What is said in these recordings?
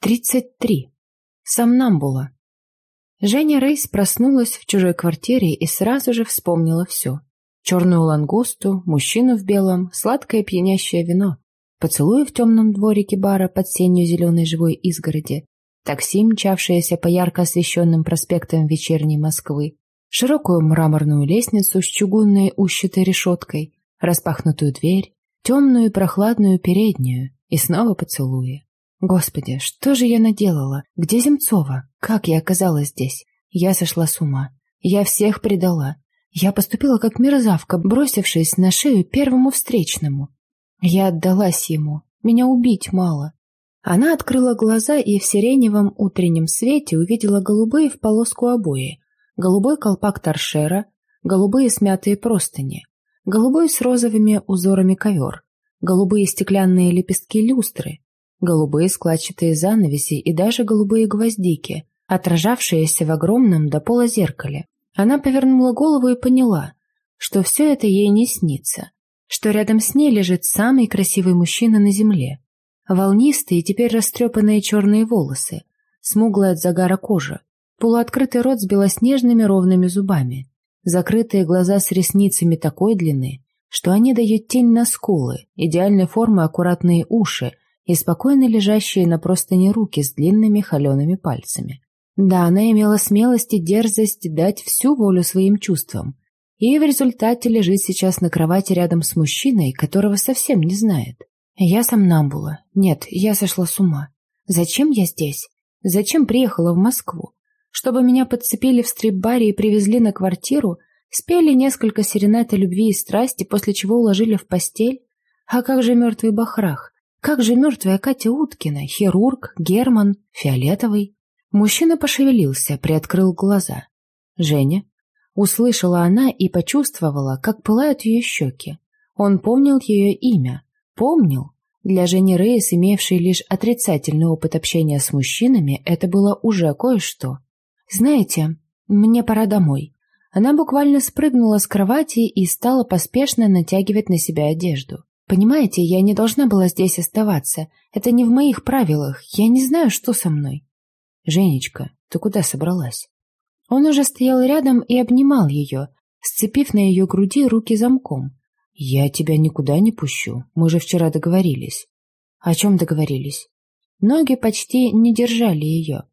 33. Сомнамбула. Женя Рейс проснулась в чужой квартире и сразу же вспомнила все. Черную лангусту, мужчину в белом, сладкое пьянящее вино, поцелуи в темном дворике бара под сенью зеленой живой изгороди, такси, мчавшееся по ярко освещенным проспектам вечерней Москвы, широкую мраморную лестницу с чугунной ущитой решеткой, распахнутую дверь, темную и прохладную переднюю и снова поцелуи. Господи, что же я наделала? Где Земцова? Как я оказалась здесь? Я сошла с ума. Я всех предала. Я поступила как мерзавка, бросившись на шею первому встречному. Я отдалась ему. Меня убить мало. Она открыла глаза и в сиреневом утреннем свете увидела голубые в полоску обои, голубой колпак торшера, голубые смятые простыни, голубой с розовыми узорами ковер, голубые стеклянные лепестки люстры, голубые складчатые занавеси и даже голубые гвоздики, отражавшиеся в огромном до пола зеркале. Она повернула голову и поняла, что все это ей не снится, что рядом с ней лежит самый красивый мужчина на земле. Волнистые, теперь растрепанные черные волосы, смуглая от загара кожа, полуоткрытый рот с белоснежными ровными зубами, закрытые глаза с ресницами такой длины, что они дают тень на скулы, идеальной формы аккуратные уши и спокойно лежащие на простыне руки с длинными холеными пальцами. Да, она имела смелость и дерзость дать всю волю своим чувствам, и в результате лежит сейчас на кровати рядом с мужчиной, которого совсем не знает. Я сомнамбула. Нет, я сошла с ума. Зачем я здесь? Зачем приехала в Москву? Чтобы меня подцепили в стрип-баре и привезли на квартиру, спели несколько серенад о любви и страсти, после чего уложили в постель? А как же мертвый Бахрах? Как же мертвая Катя Уткина, хирург, Герман, Фиолетовый? Мужчина пошевелился, приоткрыл глаза. «Женя?» Услышала она и почувствовала, как пылают ее щеки. Он помнил ее имя. Помнил. Для Жени Рейс, имевшей лишь отрицательный опыт общения с мужчинами, это было уже кое-что. «Знаете, мне пора домой». Она буквально спрыгнула с кровати и стала поспешно натягивать на себя одежду. Понимаете, я не должна была здесь оставаться. Это не в моих правилах. Я не знаю, что со мной. Женечка, ты куда собралась? Он уже стоял рядом и обнимал ее, сцепив на ее груди руки замком. Я тебя никуда не пущу. Мы же вчера договорились. О чем договорились? Ноги почти не держали ее.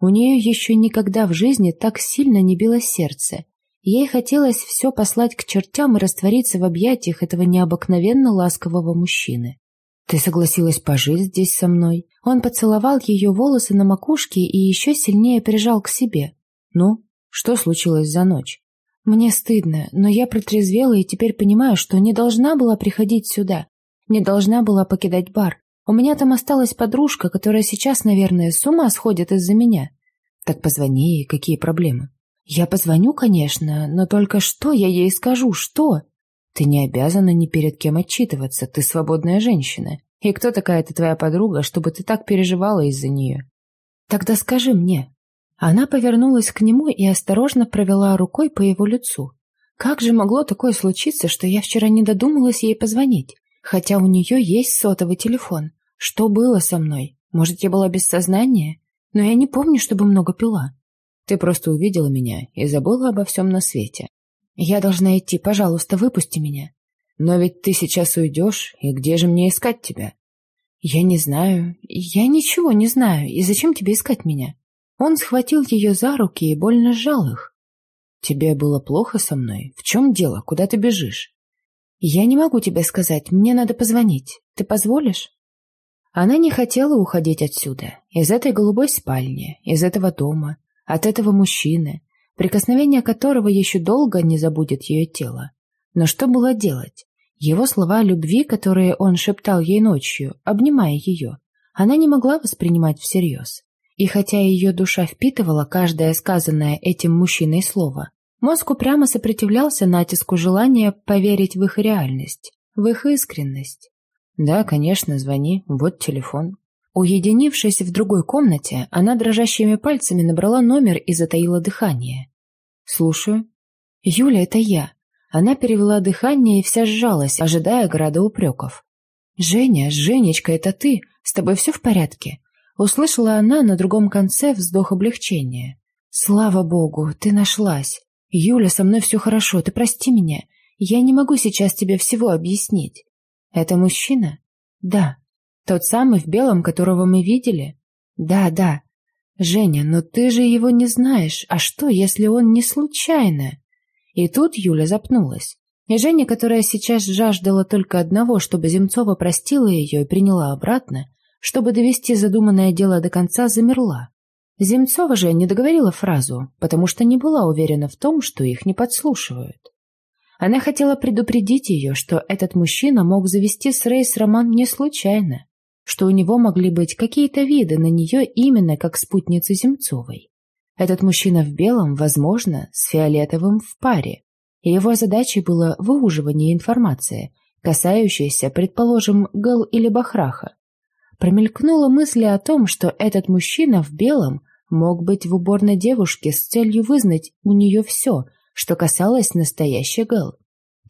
У нее еще никогда в жизни так сильно не билось сердце. Ей хотелось все послать к чертям и раствориться в объятиях этого необыкновенно ласкового мужчины. «Ты согласилась пожить здесь со мной?» Он поцеловал ее волосы на макушке и еще сильнее прижал к себе. «Ну, что случилось за ночь?» «Мне стыдно, но я протрезвела и теперь понимаю, что не должна была приходить сюда. Не должна была покидать бар. У меня там осталась подружка, которая сейчас, наверное, с ума сходит из-за меня. Так позвони ей, какие проблемы?» «Я позвоню, конечно, но только что я ей скажу? Что?» «Ты не обязана ни перед кем отчитываться, ты свободная женщина. И кто такая эта твоя подруга, чтобы ты так переживала из-за нее?» «Тогда скажи мне». Она повернулась к нему и осторожно провела рукой по его лицу. Как же могло такое случиться, что я вчера не додумалась ей позвонить? Хотя у нее есть сотовый телефон. Что было со мной? Может, я была без сознания? Но я не помню, чтобы много пила. Ты просто увидела меня и забыла обо всем на свете. Я должна идти, пожалуйста, выпусти меня. Но ведь ты сейчас уйдешь, и где же мне искать тебя? Я не знаю, я ничего не знаю, и зачем тебе искать меня? Он схватил ее за руки и больно сжал их. Тебе было плохо со мной? В чем дело? Куда ты бежишь? Я не могу тебе сказать, мне надо позвонить. Ты позволишь? Она не хотела уходить отсюда, из этой голубой спальни, из этого дома, от этого мужчины, прикосновение которого еще долго не забудет ее тело. Но что было делать? Его слова любви, которые он шептал ей ночью, обнимая ее, она не могла воспринимать всерьез. И хотя ее душа впитывала каждое сказанное этим мужчиной слово, мозг упрямо сопротивлялся натиску желания поверить в их реальность, в их искренность. «Да, конечно, звони, вот телефон», Уединившись в другой комнате, она дрожащими пальцами набрала номер и затаила дыхание. «Слушаю». «Юля, это я». Она перевела дыхание и вся сжалась, ожидая града упреков. «Женя, Женечка, это ты? С тобой все в порядке?» Услышала она на другом конце вздох облегчения. «Слава богу, ты нашлась. Юля, со мной все хорошо, ты прости меня. Я не могу сейчас тебе всего объяснить. Это мужчина? Да. Тот самый в белом, которого мы видели? Да, да. Женя, но ты же его не знаешь. А что, если он не случайно? И тут Юля запнулась. И Женя, которая сейчас жаждала только одного, чтобы Земцова простила ее и приняла обратно, чтобы довести задуманное дело до конца, замерла. Земцова же не договорила фразу, потому что не была уверена в том, что их не подслушивают. Она хотела предупредить ее, что этот мужчина мог завести с Рейс роман не случайно, что у него могли быть какие-то виды на нее именно как спутницы Земцовой. Этот мужчина в белом, возможно, с фиолетовым в паре, и его задачей было выуживание информации, касающейся, предположим, Гэл или Бахраха. Промелькнула мысль о том, что этот мужчина в белом мог быть в уборной девушке с целью вызнать у нее все, что касалось настоящей Гэл.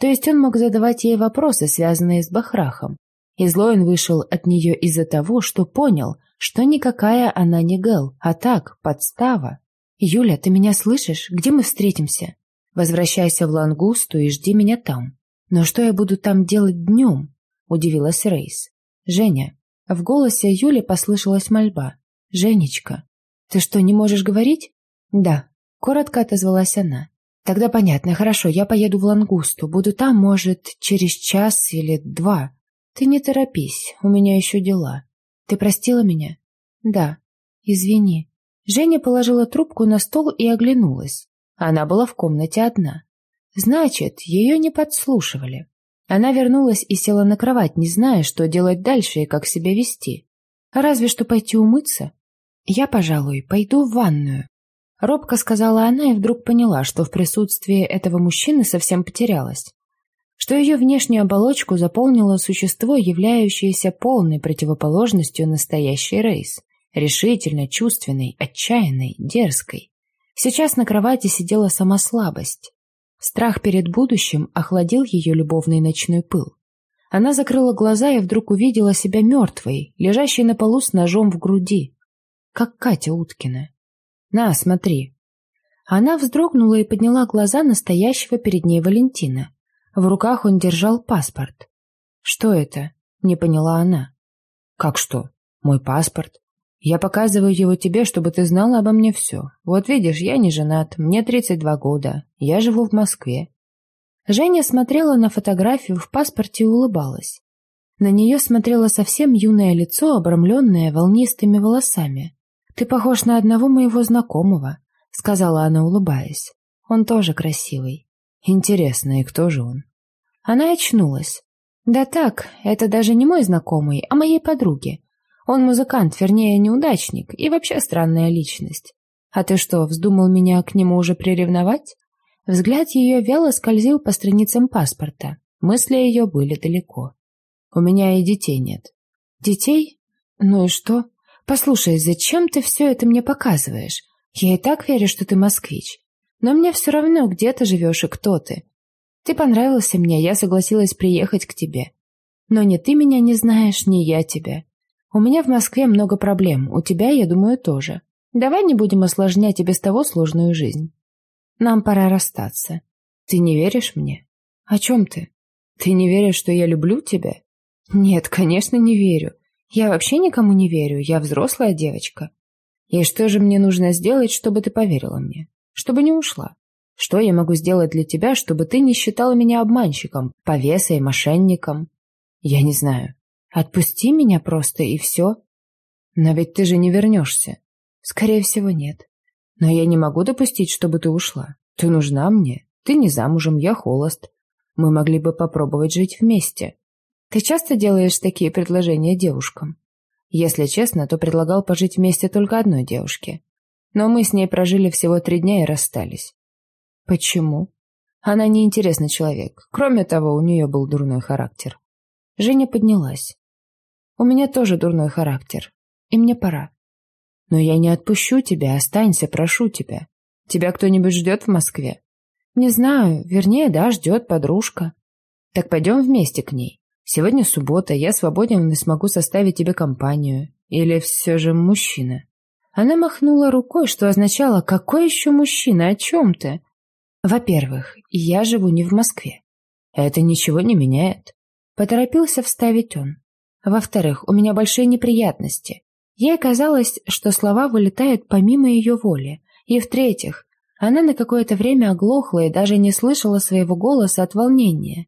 То есть он мог задавать ей вопросы, связанные с Бахрахом. И злой он вышел от нее из-за того, что понял, что никакая она не Гэл, а так, подстава. «Юля, ты меня слышишь? Где мы встретимся?» «Возвращайся в Лангусту и жди меня там». «Но что я буду там делать днем?» – удивилась Рейс. «Женя». В голосе Юли послышалась мольба. «Женечка, ты что, не можешь говорить?» «Да», – коротко отозвалась она. Тогда понятно, хорошо, я поеду в Лангусту. Буду там, может, через час или два. Ты не торопись, у меня еще дела. Ты простила меня? Да. Извини. Женя положила трубку на стол и оглянулась. Она была в комнате одна. Значит, ее не подслушивали. Она вернулась и села на кровать, не зная, что делать дальше и как себя вести. Разве что пойти умыться. Я, пожалуй, пойду в ванную. Робко сказала она и вдруг поняла, что в присутствии этого мужчины совсем потерялась. Что ее внешнюю оболочку заполнило существо, являющееся полной противоположностью настоящей Рейс. Решительной, чувственной, отчаянной, дерзкой. Сейчас на кровати сидела сама слабость. Страх перед будущим охладил ее любовный ночной пыл. Она закрыла глаза и вдруг увидела себя мертвой, лежащей на полу с ножом в груди, как Катя Уткина. «На, смотри». Она вздрогнула и подняла глаза настоящего перед ней Валентина. В руках он держал паспорт. «Что это?» — не поняла она. «Как что? Мой паспорт. Я показываю его тебе, чтобы ты знала обо мне все. Вот видишь, я не женат, мне 32 года, я живу в Москве». Женя смотрела на фотографию в паспорте и улыбалась. На нее смотрело совсем юное лицо, обрамленное волнистыми волосами. «Ты похож на одного моего знакомого», — сказала она, улыбаясь. «Он тоже красивый. Интересно, и кто же он?» Она очнулась. «Да так, это даже не мой знакомый, а моей подруги. Он музыкант, вернее, неудачник и вообще странная личность. А ты что, вздумал меня к нему уже приревновать?» Взгляд ее вяло скользил по страницам паспорта. Мысли ее были далеко. «У меня и детей нет». «Детей? Ну и что?» «Послушай, зачем ты все это мне показываешь? Я и так верю, что ты москвич. Но мне все равно, где ты живешь и кто ты. Ты понравился мне, я согласилась приехать к тебе. Но ни ты меня не знаешь, ни я тебя. У меня в Москве много проблем, у тебя, я думаю, тоже. Давай не будем осложнять и без того сложную жизнь. Нам пора расстаться. Ты не веришь мне? О чем ты? Ты не веришь, что я люблю тебя? Нет, конечно, не верю. Я вообще никому не верю, я взрослая девочка. И что же мне нужно сделать, чтобы ты поверила мне? Чтобы не ушла? Что я могу сделать для тебя, чтобы ты не считала меня обманщиком, повесой, мошенником? Я не знаю. Отпусти меня просто, и все. Но ведь ты же не вернешься. Скорее всего, нет. Но я не могу допустить, чтобы ты ушла. Ты нужна мне. Ты не замужем, я холост. Мы могли бы попробовать жить вместе. Ты часто делаешь такие предложения девушкам? Если честно, то предлагал пожить вместе только одной девушке. Но мы с ней прожили всего три дня и расстались. Почему? Она неинтересный человек. Кроме того, у нее был дурной характер. Женя поднялась. У меня тоже дурной характер. И мне пора. Но я не отпущу тебя, останься, прошу тебя. Тебя кто-нибудь ждет в Москве? Не знаю, вернее, да, ждет подружка. Так пойдем вместе к ней. Сегодня суббота, я свободен и смогу составить тебе компанию. Или все же мужчина? Она махнула рукой, что означало «Какой еще мужчина? О чем ты?» Во-первых, я живу не в Москве. Это ничего не меняет. Поторопился вставить он. Во-вторых, у меня большие неприятности. Ей казалось, что слова вылетают помимо ее воли. И в-третьих, она на какое-то время оглохла и даже не слышала своего голоса от волнения.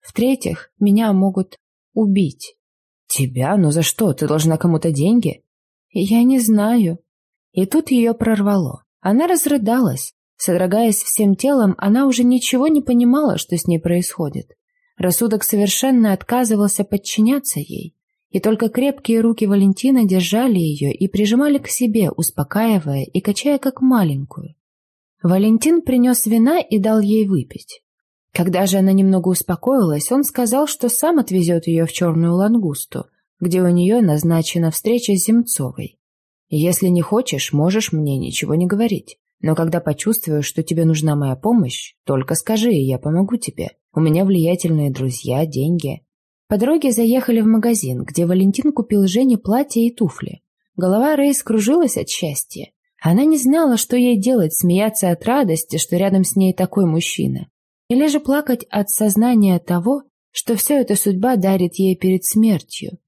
В-третьих, меня могут убить. Тебя? Ну за что? Ты должна кому-то деньги? Я не знаю. И тут ее прорвало. Она разрыдалась. Содрогаясь всем телом, она уже ничего не понимала, что с ней происходит. Рассудок совершенно отказывался подчиняться ей, и только крепкие руки Валентина держали ее и прижимали к себе, успокаивая и качая как маленькую. Валентин принес вина и дал ей выпить. Когда же она немного успокоилась, он сказал, что сам отвезет ее в черную лангусту, где у нее назначена встреча с Земцовой. «Если не хочешь, можешь мне ничего не говорить. Но когда почувствую, что тебе нужна моя помощь, только скажи, и я помогу тебе. У меня влиятельные друзья, деньги». По дороге заехали в магазин, где Валентин купил Жене платье и туфли. Голова Рейс кружилась от счастья. Она не знала, что ей делать, смеяться от радости, что рядом с ней такой мужчина. Или же плакать от сознания того, что все это судьба дарит ей перед смертью.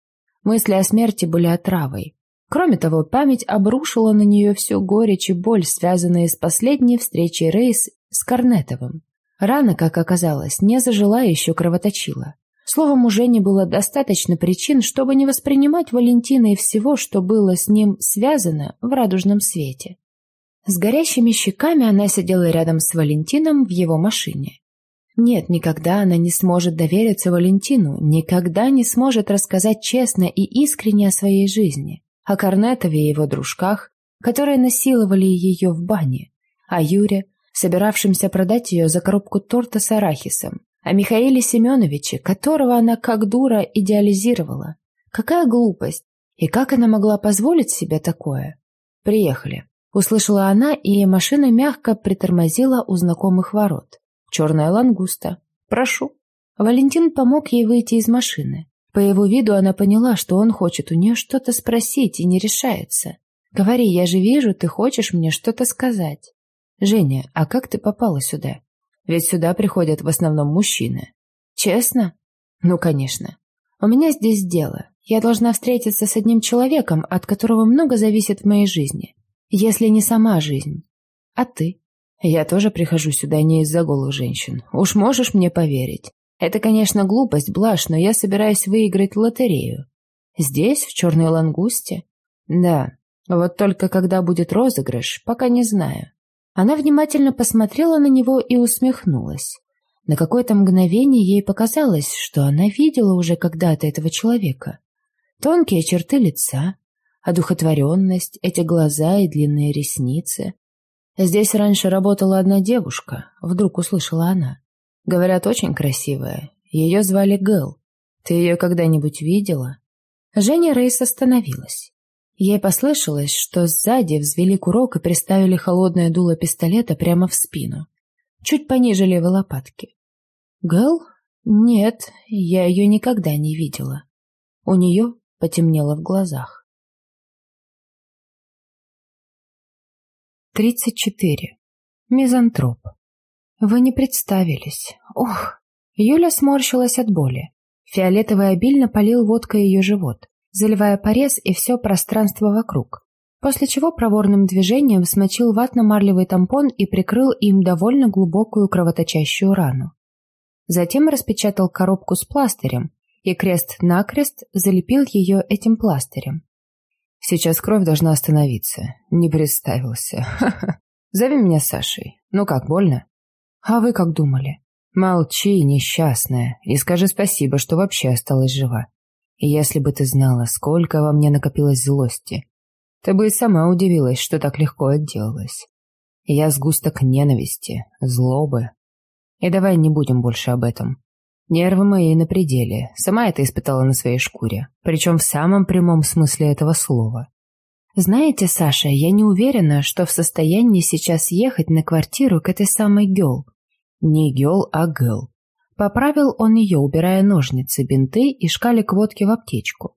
Мысли о смерти были отравой. Кроме того, память обрушила на нее всю горечь и боль, связанные с последней встречей Рейс с Корнетовым. Рана, как оказалось, не зажила еще кровоточила. Словом, у Жени было достаточно причин, чтобы не воспринимать Валентина и всего, что было с ним связано в радужном свете. С горящими щеками она сидела рядом с Валентином в его машине. Нет, никогда она не сможет довериться Валентину, никогда не сможет рассказать честно и искренне о своей жизни о Корнетове и его дружках, которые насиловали ее в бане, о Юре, собиравшемся продать ее за коробку торта с арахисом, о Михаиле Семеновиче, которого она как дура идеализировала. Какая глупость! И как она могла позволить себе такое? Приехали. Услышала она, и машина мягко притормозила у знакомых ворот. Черная лангуста. Прошу. Валентин помог ей выйти из машины. По его виду она поняла, что он хочет у нее что-то спросить и не решается. «Говори, я же вижу, ты хочешь мне что-то сказать». «Женя, а как ты попала сюда? Ведь сюда приходят в основном мужчины». «Честно?» «Ну, конечно. У меня здесь дело. Я должна встретиться с одним человеком, от которого много зависит в моей жизни. Если не сама жизнь. А ты?» «Я тоже прихожу сюда не из-за голых женщин. Уж можешь мне поверить. Это, конечно, глупость, блажь, но я собираюсь выиграть лотерею. Здесь, в черной лангусте? Да. Вот только когда будет розыгрыш, пока не знаю. Она внимательно посмотрела на него и усмехнулась. На какое-то мгновение ей показалось, что она видела уже когда-то этого человека. Тонкие черты лица, одухотворенность, эти глаза и длинные ресницы. Здесь раньше работала одна девушка, вдруг услышала она. Говорят, очень красивая. Ее звали Гэл. Ты ее когда-нибудь видела?» Женя Рейс остановилась. Ей послышалось, что сзади взвели курок и приставили холодное дуло пистолета прямо в спину. Чуть пониже левой лопатки. «Гэл? Нет, я ее никогда не видела». У нее потемнело в глазах. 34. Мизантроп. «Вы не представились. Ох!» Юля сморщилась от боли. Фиолетовый обильно полил водкой ее живот, заливая порез и все пространство вокруг. После чего проворным движением смочил ватно-марлевый тампон и прикрыл им довольно глубокую кровоточащую рану. Затем распечатал коробку с пластырем и крест-накрест залепил ее этим пластырем. «Сейчас кровь должна остановиться. Не представился. Зови меня Сашей. Ну как, больно?» А вы как думали? Молчи, несчастная, и скажи спасибо, что вообще осталась жива. И если бы ты знала, сколько во мне накопилось злости, ты бы и сама удивилась, что так легко отделалась. Я сгусток ненависти, злобы. И давай не будем больше об этом. Нервы мои на пределе, сама это испытала на своей шкуре, причем в самом прямом смысле этого слова. Знаете, Саша, я не уверена, что в состоянии сейчас ехать на квартиру к этой самой Гел. Не Гел, а Гел. Поправил он ее, убирая ножницы, бинты и шкалик водки в аптечку.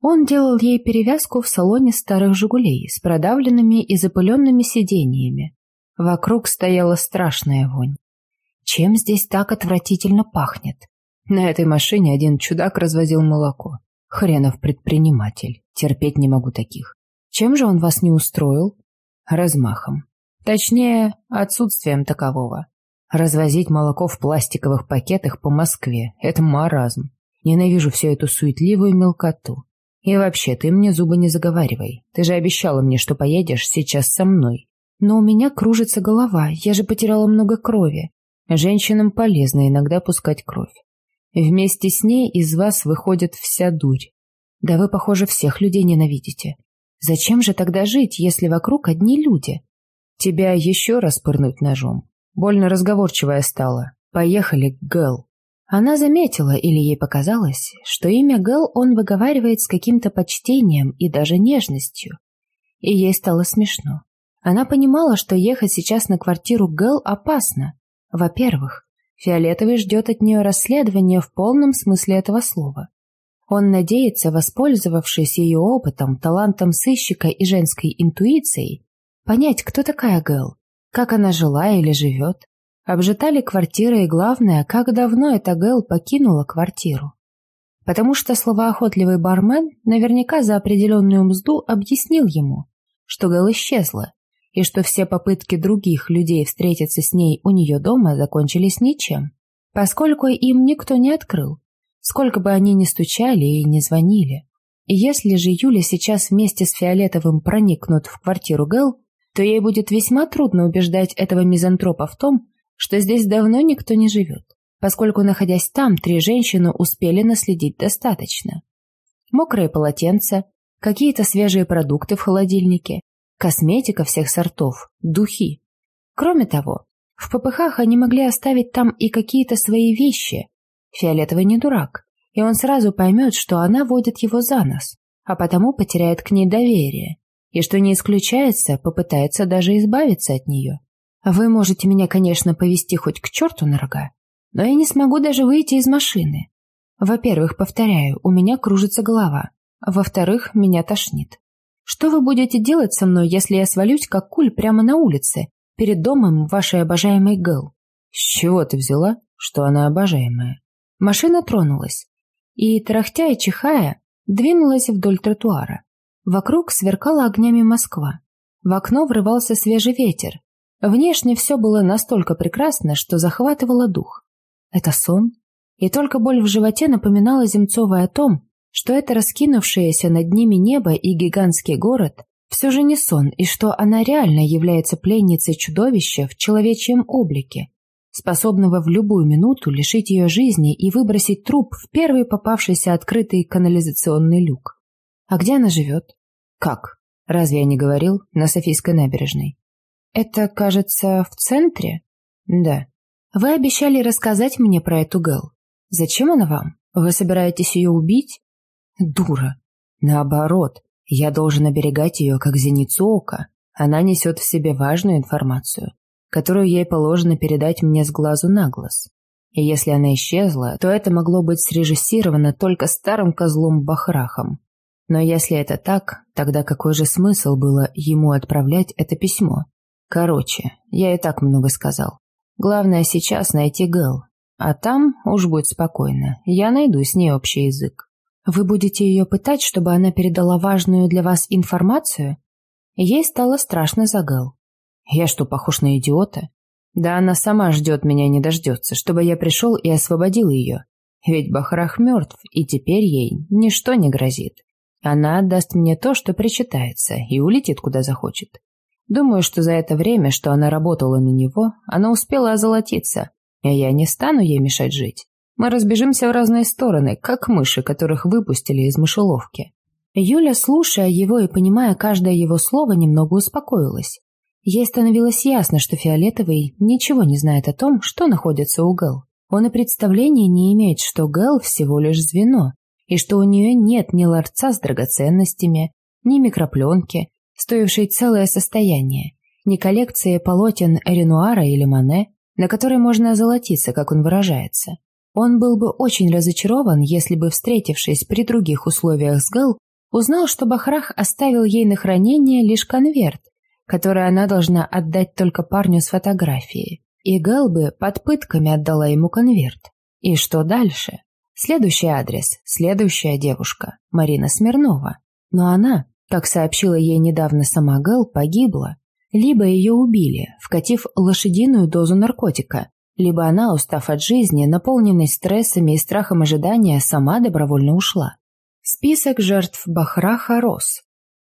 Он делал ей перевязку в салоне старых «Жигулей» с продавленными и запыленными сиденьями. Вокруг стояла страшная вонь. Чем здесь так отвратительно пахнет? На этой машине один чудак развозил молоко. Хренов предприниматель. Терпеть не могу таких. Чем же он вас не устроил? Размахом. Точнее, отсутствием такового. Развозить молоко в пластиковых пакетах по Москве – это маразм. Ненавижу всю эту суетливую мелкоту. И вообще, ты мне зубы не заговаривай. Ты же обещала мне, что поедешь сейчас со мной. Но у меня кружится голова, я же потеряла много крови. Женщинам полезно иногда пускать кровь. Вместе с ней из вас выходит вся дурь. Да вы, похоже, всех людей ненавидите. Зачем же тогда жить, если вокруг одни люди? Тебя еще раз пырнуть ножом. Больно разговорчивая стала. Поехали, Гэл. Она заметила, или ей показалось, что имя Гэл он выговаривает с каким-то почтением и даже нежностью. И ей стало смешно. Она понимала, что ехать сейчас на квартиру Гэл опасно. Во-первых, Фиолетовый ждет от нее расследования в полном смысле этого слова. Он надеется, воспользовавшись ее опытом, талантом сыщика и женской интуицией, понять, кто такая Гэл, как она жила или живет, обжитали квартиры и, главное, как давно эта Гэл покинула квартиру. Потому что словоохотливый бармен наверняка за определенную мзду объяснил ему, что Гэл исчезла, и что все попытки других людей встретиться с ней у нее дома закончились ничем, поскольку им никто не открыл, сколько бы они ни стучали и не звонили. И если же Юля сейчас вместе с Фиолетовым проникнут в квартиру Гэл, то ей будет весьма трудно убеждать этого мизантропа в том, что здесь давно никто не живет, поскольку, находясь там, три женщины успели наследить достаточно. Мокрые полотенца, какие-то свежие продукты в холодильнике, косметика всех сортов, духи. Кроме того, в ППХ они могли оставить там и какие-то свои вещи, Фиолетовый не дурак, и он сразу поймет, что она водит его за нос, а потому потеряет к ней доверие, и, что не исключается, попытается даже избавиться от нее. Вы можете меня, конечно, повести хоть к черту на рога, но я не смогу даже выйти из машины. Во-первых, повторяю, у меня кружится голова. Во-вторых, меня тошнит. Что вы будете делать со мной, если я свалюсь, как куль, прямо на улице, перед домом вашей обожаемой Гэл? С чего ты взяла, что она обожаемая? Машина тронулась и, тарахтя и чихая, двинулась вдоль тротуара. Вокруг сверкала огнями Москва. В окно врывался свежий ветер. Внешне все было настолько прекрасно, что захватывало дух. Это сон? И только боль в животе напоминала Земцовой о том, что это раскинувшееся над ними небо и гигантский город все же не сон, и что она реально является пленницей чудовища в человечьем облике, способного в любую минуту лишить ее жизни и выбросить труп в первый попавшийся открытый канализационный люк. А где она живет? Как? Разве я не говорил? На Софийской набережной. Это, кажется, в центре? Да. Вы обещали рассказать мне про эту Гэл. Зачем она вам? Вы собираетесь ее убить? Дура. Наоборот, я должен оберегать ее, как зеницу ока. Она несет в себе важную информацию которую ей положено передать мне с глазу на глаз. И если она исчезла, то это могло быть срежиссировано только старым козлом Бахрахом. Но если это так, тогда какой же смысл было ему отправлять это письмо? Короче, я и так много сказал. Главное сейчас найти Гэл, а там уж будь спокойно, я найду с ней общий язык. Вы будете ее пытать, чтобы она передала важную для вас информацию? Ей стало страшно за Гэл. Я что, похож на идиота? Да она сама ждет меня не дождется, чтобы я пришел и освободил ее. Ведь Бахрах мертв, и теперь ей ничто не грозит. Она отдаст мне то, что причитается, и улетит, куда захочет. Думаю, что за это время, что она работала на него, она успела озолотиться, а я не стану ей мешать жить. Мы разбежимся в разные стороны, как мыши, которых выпустили из мышеловки. Юля, слушая его и понимая каждое его слово, немного успокоилась. Ей становилось ясно, что Фиолетовый ничего не знает о том, что находится у Гэл. Он и представления не имеет, что Гэл всего лишь звено, и что у нее нет ни ларца с драгоценностями, ни микропленки, стоившей целое состояние, ни коллекции полотен Ренуара или Мане, на которой можно озолотиться, как он выражается. Он был бы очень разочарован, если бы, встретившись при других условиях с Гэл, узнал, что Бахрах оставил ей на хранение лишь конверт, который она должна отдать только парню с фотографией. И Гэлбы под пытками отдала ему конверт. И что дальше? Следующий адрес, следующая девушка, Марина Смирнова. Но она, как сообщила ей недавно сама Гэл, погибла. Либо ее убили, вкатив лошадиную дозу наркотика, либо она, устав от жизни, наполненной стрессами и страхом ожидания, сама добровольно ушла. Список жертв Бахраха рос.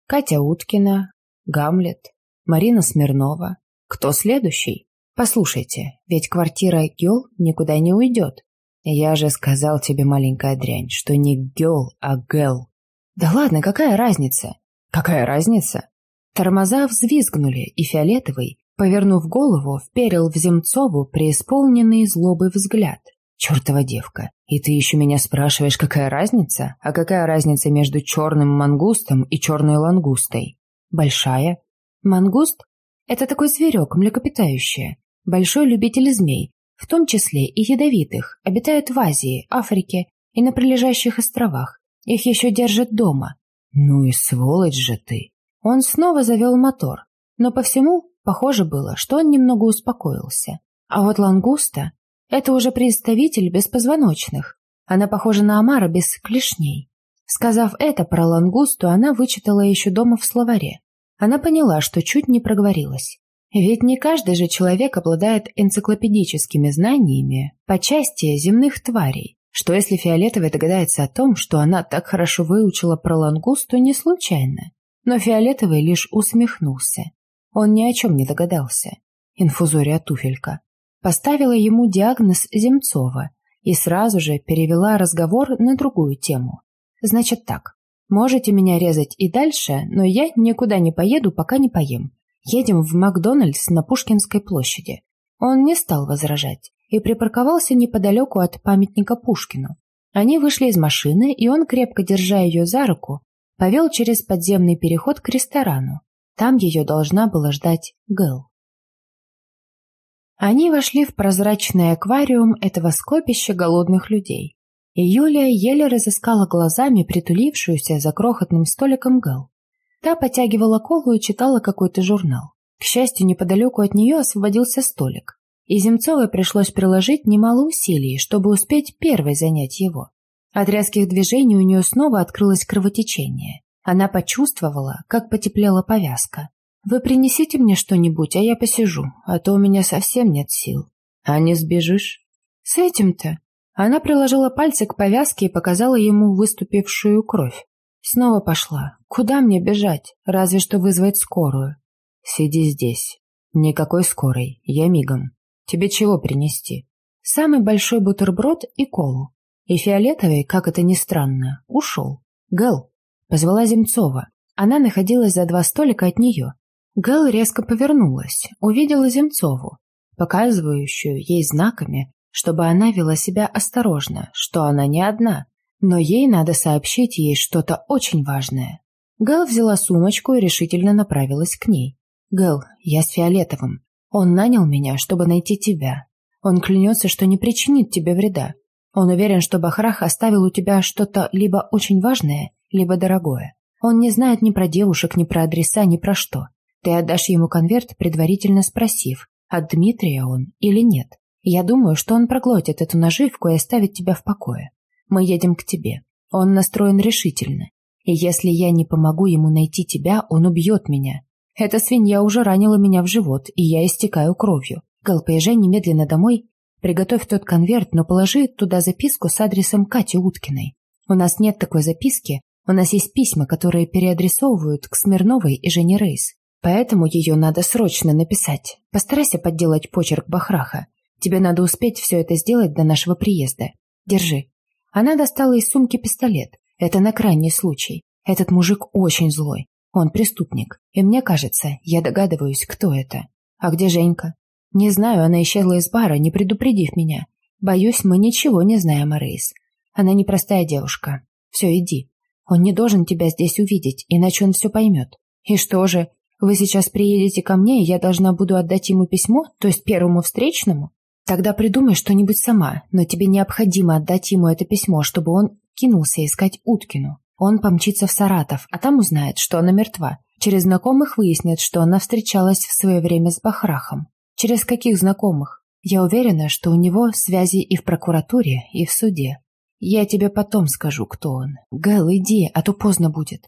Катя Уткина, Гамлет, Марина Смирнова. Кто следующий? Послушайте, ведь квартира Гел никуда не уйдет. Я же сказал тебе, маленькая дрянь, что не Гел, а Гел. Да ладно, какая разница? Какая разница? Тормоза взвизгнули, и Фиолетовый, повернув голову, вперил в Земцову преисполненный злобый взгляд. «Чертова девка, и ты еще меня спрашиваешь, какая разница? А какая разница между черным мангустом и черной лангустой?» «Большая. Мангуст – это такой зверек, млекопитающее. Большой любитель змей, в том числе и ядовитых, обитает в Азии, Африке и на прилежащих островах. Их еще держат дома. Ну и сволочь же ты. Он снова завел мотор, но по всему похоже было, что он немного успокоился. А вот лангуста – это уже представитель беспозвоночных. Она похожа на омара без клешней. Сказав это про лангусту, она вычитала еще дома в словаре. Она поняла, что чуть не проговорилась. Ведь не каждый же человек обладает энциклопедическими знаниями по части земных тварей. Что если Фиолетовая догадается о том, что она так хорошо выучила про лангусту не случайно? Но Фиолетовый лишь усмехнулся. Он ни о чем не догадался. Инфузория туфелька. Поставила ему диагноз Земцова и сразу же перевела разговор на другую тему. Значит так, можете меня резать и дальше, но я никуда не поеду, пока не поем. Едем в Макдональдс на Пушкинской площади. Он не стал возражать и припарковался неподалеку от памятника Пушкину. Они вышли из машины, и он, крепко держа ее за руку, повел через подземный переход к ресторану. Там ее должна была ждать Гэл. Они вошли в прозрачный аквариум этого скопища голодных людей, и Юлия еле разыскала глазами притулившуюся за крохотным столиком Гэл. Та потягивала колу и читала какой-то журнал. К счастью, неподалеку от нее освободился столик, и Земцовой пришлось приложить немало усилий, чтобы успеть первой занять его. От резких движений у нее снова открылось кровотечение. Она почувствовала, как потеплела повязка. «Вы принесите мне что-нибудь, а я посижу, а то у меня совсем нет сил». «А не сбежишь?» «С этим-то?» Она приложила пальцы к повязке и показала ему выступившую кровь. Снова пошла. Куда мне бежать? Разве что вызвать скорую. Сиди здесь. Никакой скорой. Я мигом. Тебе чего принести? Самый большой бутерброд и колу. И фиолетовый, как это ни странно, ушел. Гэл. Позвала Земцова. Она находилась за два столика от нее. Гэл резко повернулась, увидела Земцову, показывающую ей знаками, чтобы она вела себя осторожно, что она не одна, но ей надо сообщить ей что-то очень важное. Гэл взяла сумочку и решительно направилась к ней. «Гэл, я с Фиолетовым. Он нанял меня, чтобы найти тебя. Он клянется, что не причинит тебе вреда. Он уверен, что Бахрах оставил у тебя что-то либо очень важное, либо дорогое. Он не знает ни про девушек, ни про адреса, ни про что. Ты отдашь ему конверт, предварительно спросив, от Дмитрия он или нет. Я думаю, что он проглотит эту наживку и оставит тебя в покое. Мы едем к тебе. Он настроен решительно. И если я не помогу ему найти тебя, он убьет меня. Эта свинья уже ранила меня в живот, и я истекаю кровью. Гал, поезжай немедленно домой. Приготовь тот конверт, но положи туда записку с адресом Кати Уткиной. У нас нет такой записки. У нас есть письма, которые переадресовывают к Смирновой и Жене Рейс. Поэтому ее надо срочно написать. Постарайся подделать почерк Бахраха. Тебе надо успеть все это сделать до нашего приезда. Держи. Она достала из сумки пистолет. Это на крайний случай. Этот мужик очень злой. Он преступник. И мне кажется, я догадываюсь, кто это. А где Женька? Не знаю, она исчезла из бара, не предупредив меня. Боюсь, мы ничего не знаем о Рейс. Она непростая девушка. Все, иди. Он не должен тебя здесь увидеть, иначе он все поймет. И что же, вы сейчас приедете ко мне, и я должна буду отдать ему письмо, то есть первому встречному? Тогда придумай что-нибудь сама, но тебе необходимо отдать ему это письмо, чтобы он кинулся искать Уткину. Он помчится в Саратов, а там узнает, что она мертва. Через знакомых выяснит, что она встречалась в свое время с Бахрахом. Через каких знакомых? Я уверена, что у него связи и в прокуратуре, и в суде. Я тебе потом скажу, кто он. Гэл, иди, а то поздно будет.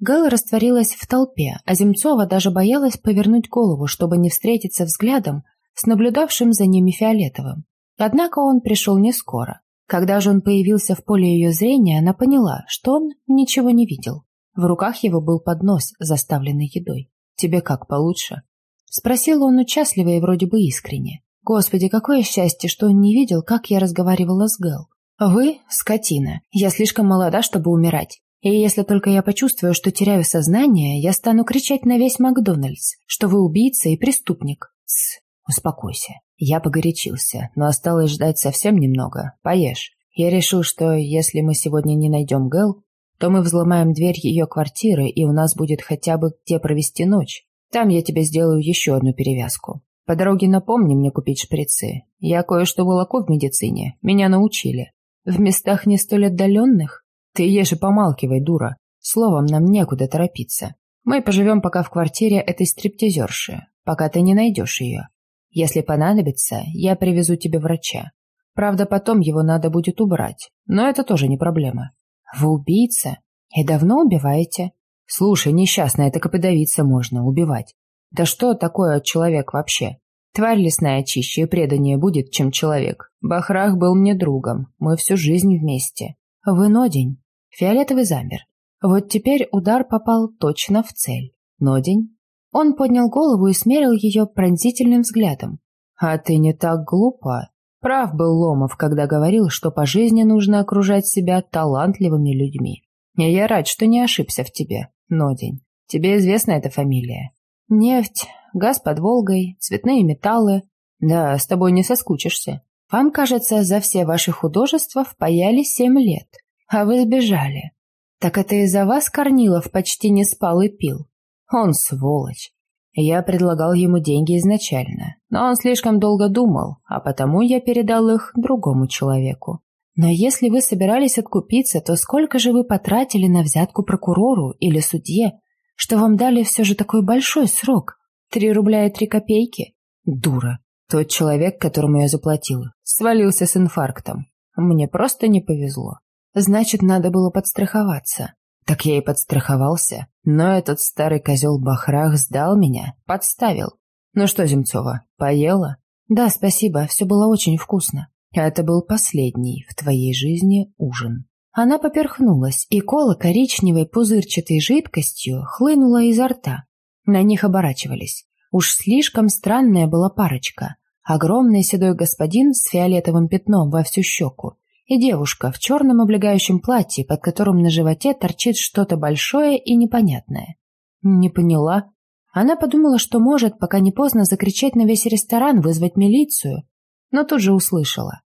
Гэл растворилась в толпе, а Земцова даже боялась повернуть голову, чтобы не встретиться взглядом с наблюдавшим за ними Фиолетовым. Однако он пришел не скоро. Когда же он появился в поле ее зрения, она поняла, что он ничего не видел. В руках его был поднос, заставленный едой. «Тебе как, получше?» Спросил он участливо и вроде бы искренне. «Господи, какое счастье, что он не видел, как я разговаривала с Гэл. Вы — скотина. Я слишком молода, чтобы умирать. И если только я почувствую, что теряю сознание, я стану кричать на весь Макдональдс, что вы убийца и преступник. Тсс, успокойся. Я погорячился, но осталось ждать совсем немного. Поешь. Я решил, что если мы сегодня не найдем Гэл, то мы взломаем дверь ее квартиры, и у нас будет хотя бы где провести ночь. Там я тебе сделаю еще одну перевязку. По дороге напомни мне купить шприцы. Я кое-что волоку в медицине. Меня научили. В местах не столь отдаленных? Ты и помалкивай, дура. Словом, нам некуда торопиться. Мы поживем пока в квартире этой стриптизерши, пока ты не найдешь ее. Если понадобится, я привезу тебе врача. Правда, потом его надо будет убрать, но это тоже не проблема. Вы убийца? И давно убиваете? Слушай, несчастная, так и можно, убивать. Да что такое человек вообще? Тварь лесная чище и преданнее будет, чем человек. Бахрах был мне другом, мы всю жизнь вместе. Вы Нодень. Фиолетовый замер. Вот теперь удар попал точно в цель. Нодень он поднял голову и смерил ее пронзительным взглядом. «А ты не так глупа. Прав был Ломов, когда говорил, что по жизни нужно окружать себя талантливыми людьми. Я рад, что не ошибся в тебе, Нодень. Тебе известна эта фамилия? Нефть, газ под Волгой, цветные металлы. Да, с тобой не соскучишься. Вам, кажется, за все ваши художества впаяли семь лет, а вы сбежали. Так это из-за вас Корнилов почти не спал и пил. Он сволочь. Я предлагал ему деньги изначально, но он слишком долго думал, а потому я передал их другому человеку. Но если вы собирались откупиться, то сколько же вы потратили на взятку прокурору или судье, что вам дали все же такой большой срок? Три рубля и три копейки? Дура. Тот человек, которому я заплатил, свалился с инфарктом. Мне просто не повезло. Значит, надо было подстраховаться. Так я и подстраховался. Но этот старый козел Бахрах сдал меня, подставил. Ну что, Земцова, поела? Да, спасибо, все было очень вкусно. Это был последний в твоей жизни ужин. Она поперхнулась, и кола коричневой пузырчатой жидкостью хлынула изо рта. На них оборачивались. Уж слишком странная была парочка. Огромный седой господин с фиолетовым пятном во всю щеку и девушка в черном облегающем платье, под которым на животе торчит что-то большое и непонятное. Не поняла. Она подумала, что может, пока не поздно, закричать на весь ресторан, вызвать милицию, но тут же услышала.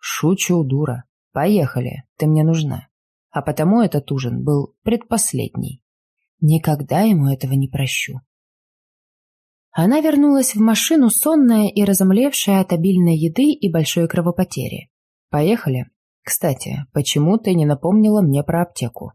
«Шучу, дура. Поехали, ты мне нужна». А потому этот ужин был предпоследний. Никогда ему этого не прощу. Она вернулась в машину, сонная и разомлевшая от обильной еды и большой кровопотери. «Поехали», кстати, почему ты не напомнила мне про аптеку?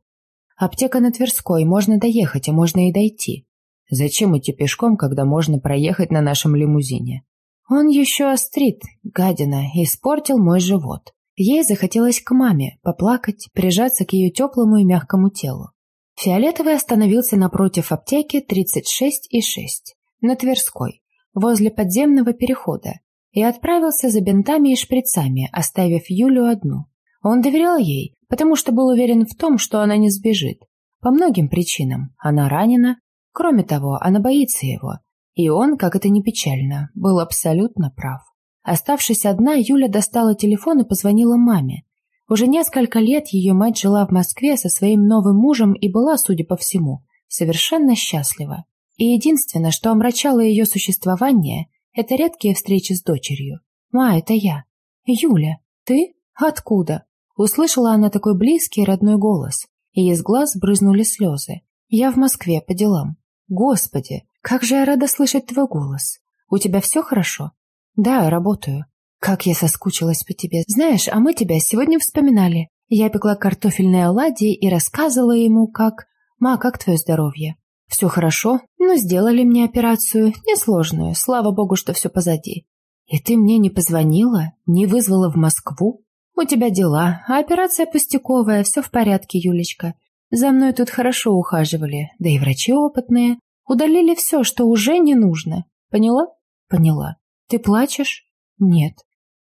Аптека на Тверской, можно доехать, а можно и дойти. Зачем идти пешком, когда можно проехать на нашем лимузине? Он еще острит, гадина, испортил мой живот. Ей захотелось к маме, поплакать, прижаться к ее теплому и мягкому телу. Фиолетовый остановился напротив аптеки 36,6, на Тверской, возле подземного перехода, и отправился за бинтами и шприцами, оставив Юлю одну. Он доверял ей, потому что был уверен в том, что она не сбежит. По многим причинам. Она ранена. Кроме того, она боится его. И он, как это ни печально, был абсолютно прав. Оставшись одна, Юля достала телефон и позвонила маме. Уже несколько лет ее мать жила в Москве со своим новым мужем и была, судя по всему, совершенно счастлива. И единственное, что омрачало ее существование, это редкие встречи с дочерью. «Ма, это я». «Юля, ты? Откуда?» Услышала она такой близкий родной голос, и из глаз брызнули слезы. «Я в Москве по делам». «Господи, как же я рада слышать твой голос. У тебя все хорошо?» «Да, работаю. Как я соскучилась по тебе. Знаешь, а мы тебя сегодня вспоминали. Я пекла картофельные оладьи и рассказывала ему, как... «Ма, как твое здоровье?» «Все хорошо, но сделали мне операцию, несложную, слава богу, что все позади». «И ты мне не позвонила, не вызвала в Москву?» «У тебя дела, а операция пустяковая, все в порядке, Юлечка. За мной тут хорошо ухаживали, да и врачи опытные. Удалили все, что уже не нужно. Поняла?» «Поняла. Ты плачешь?» «Нет».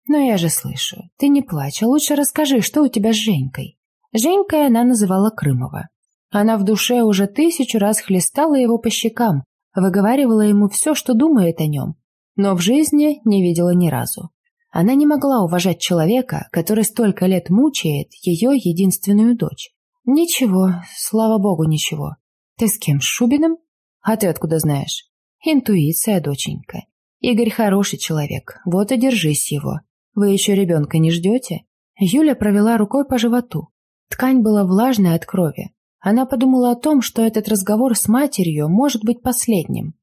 «Но я же слышу. Ты не плачь, а лучше расскажи, что у тебя с Женькой». Женькой она называла Крымова. Она в душе уже тысячу раз хлестала его по щекам, выговаривала ему все, что думает о нем, но в жизни не видела ни разу. Она не могла уважать человека, который столько лет мучает ее единственную дочь. «Ничего, слава богу, ничего. Ты с кем, с Шубиным? А ты откуда знаешь?» «Интуиция, доченька. Игорь хороший человек, вот и держись его. Вы еще ребенка не ждете?» Юля провела рукой по животу. Ткань была влажная от крови. Она подумала о том, что этот разговор с матерью может быть последним.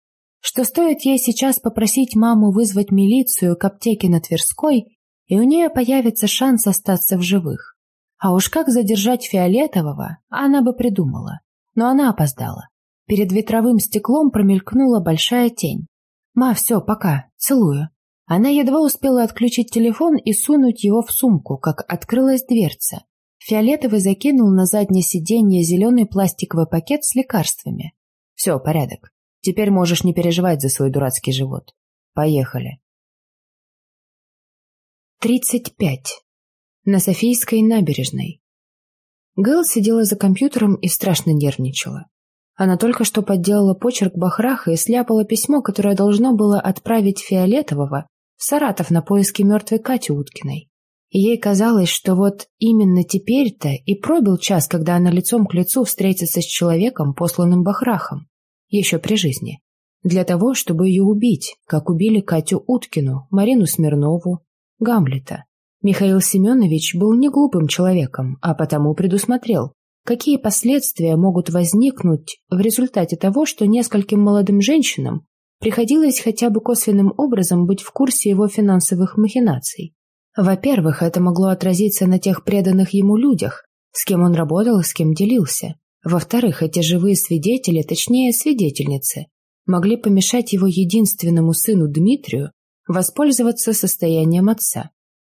Что стоит ей сейчас попросить маму вызвать милицию к аптеке на Тверской, и у нее появится шанс остаться в живых. А уж как задержать Фиолетового, она бы придумала. Но она опоздала. Перед ветровым стеклом промелькнула большая тень. «Ма, все, пока, целую». Она едва успела отключить телефон и сунуть его в сумку, как открылась дверца. Фиолетовый закинул на заднее сиденье зеленый пластиковый пакет с лекарствами. «Все, порядок. Теперь можешь не переживать за свой дурацкий живот. Поехали». 35. На Софийской набережной. Гэл сидела за компьютером и страшно нервничала. Она только что подделала почерк Бахраха и сляпала письмо, которое должно было отправить Фиолетового в Саратов на поиски мертвой Кати Уткиной. И ей казалось, что вот именно теперь-то и пробил час, когда она лицом к лицу встретится с человеком, посланным Бахрахом, еще при жизни, для того, чтобы ее убить, как убили Катю Уткину, Марину Смирнову, Гамлета. Михаил Семенович был не глупым человеком, а потому предусмотрел, какие последствия могут возникнуть в результате того, что нескольким молодым женщинам приходилось хотя бы косвенным образом быть в курсе его финансовых махинаций. Во-первых, это могло отразиться на тех преданных ему людях, с кем он работал и с кем делился. Во-вторых, эти живые свидетели, точнее свидетельницы, могли помешать его единственному сыну Дмитрию воспользоваться состоянием отца.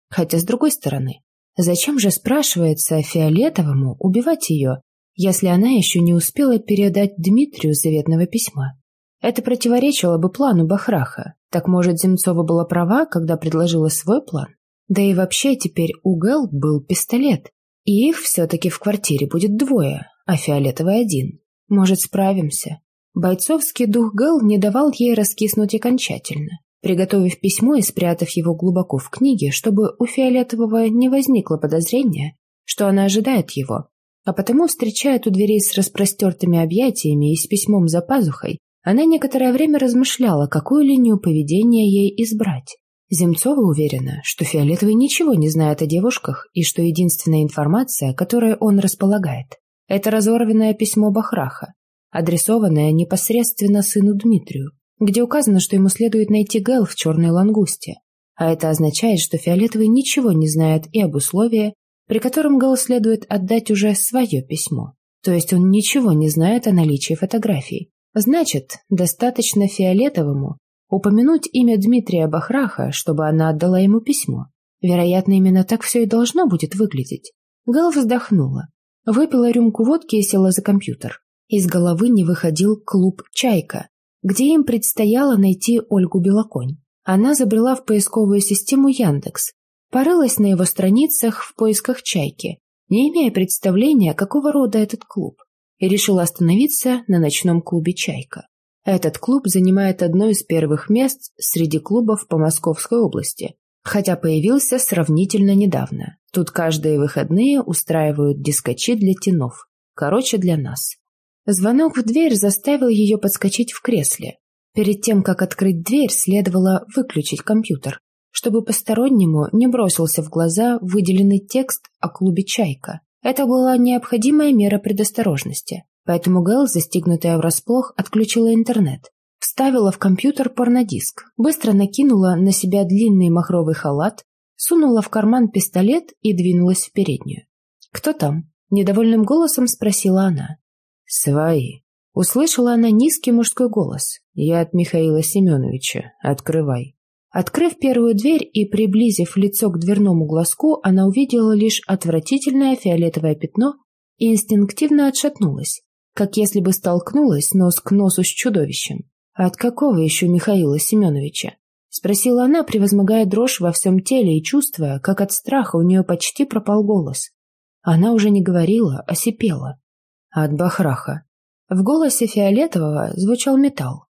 Хотя, с другой стороны, Зачем же, спрашивается, Фиолетовому убивать ее, если она еще не успела передать Дмитрию заветного письма? Это противоречило бы плану Бахраха. Так, может, Земцова была права, когда предложила свой план? Да и вообще теперь у Гэл был пистолет, и их все-таки в квартире будет двое, а Фиолетовый один. Может, справимся? Бойцовский дух Гэл не давал ей раскиснуть окончательно приготовив письмо и спрятав его глубоко в книге, чтобы у Фиолетового не возникло подозрения, что она ожидает его, а потому встречает у дверей с распростертыми объятиями и с письмом за пазухой, она некоторое время размышляла, какую линию поведения ей избрать. Земцова уверена, что Фиолетовый ничего не знает о девушках и что единственная информация, которой он располагает, это разорванное письмо Бахраха, адресованное непосредственно сыну Дмитрию, где указано, что ему следует найти Гэл в черной лангусте. А это означает, что Фиолетовый ничего не знает и об условии, при котором Гэл следует отдать уже свое письмо. То есть он ничего не знает о наличии фотографий. Значит, достаточно Фиолетовому упомянуть имя Дмитрия Бахраха, чтобы она отдала ему письмо. Вероятно, именно так все и должно будет выглядеть. Гэл вздохнула, выпила рюмку водки и села за компьютер. Из головы не выходил клуб «Чайка», где им предстояло найти Ольгу Белоконь. Она забрела в поисковую систему Яндекс, порылась на его страницах в поисках «Чайки», не имея представления, какого рода этот клуб, и решила остановиться на ночном клубе «Чайка». Этот клуб занимает одно из первых мест среди клубов по Московской области, хотя появился сравнительно недавно. Тут каждые выходные устраивают дискочи для тенов. Короче, для нас. Звонок в дверь заставил ее подскочить в кресле. Перед тем, как открыть дверь, следовало выключить компьютер, чтобы постороннему не бросился в глаза выделенный текст о клубе «Чайка». Это была необходимая мера предосторожности, поэтому Гэл, застигнутая врасплох, отключила интернет. Вставила в компьютер порнодиск, быстро накинула на себя длинный махровый халат, сунула в карман пистолет и двинулась в переднюю. «Кто там?» – недовольным голосом спросила она. «Свои». Услышала она низкий мужской голос. «Я от Михаила Семеновича. Открывай». Открыв первую дверь и приблизив лицо к дверному глазку, она увидела лишь отвратительное фиолетовое пятно и инстинктивно отшатнулась, как если бы столкнулась нос к носу с чудовищем. «А от какого еще Михаила Семеновича?» — спросила она, превозмогая дрожь во всем теле и чувствуя, как от страха у нее почти пропал голос. Она уже не говорила, а сипела. «От Бахраха». В голосе Фиолетового звучал металл.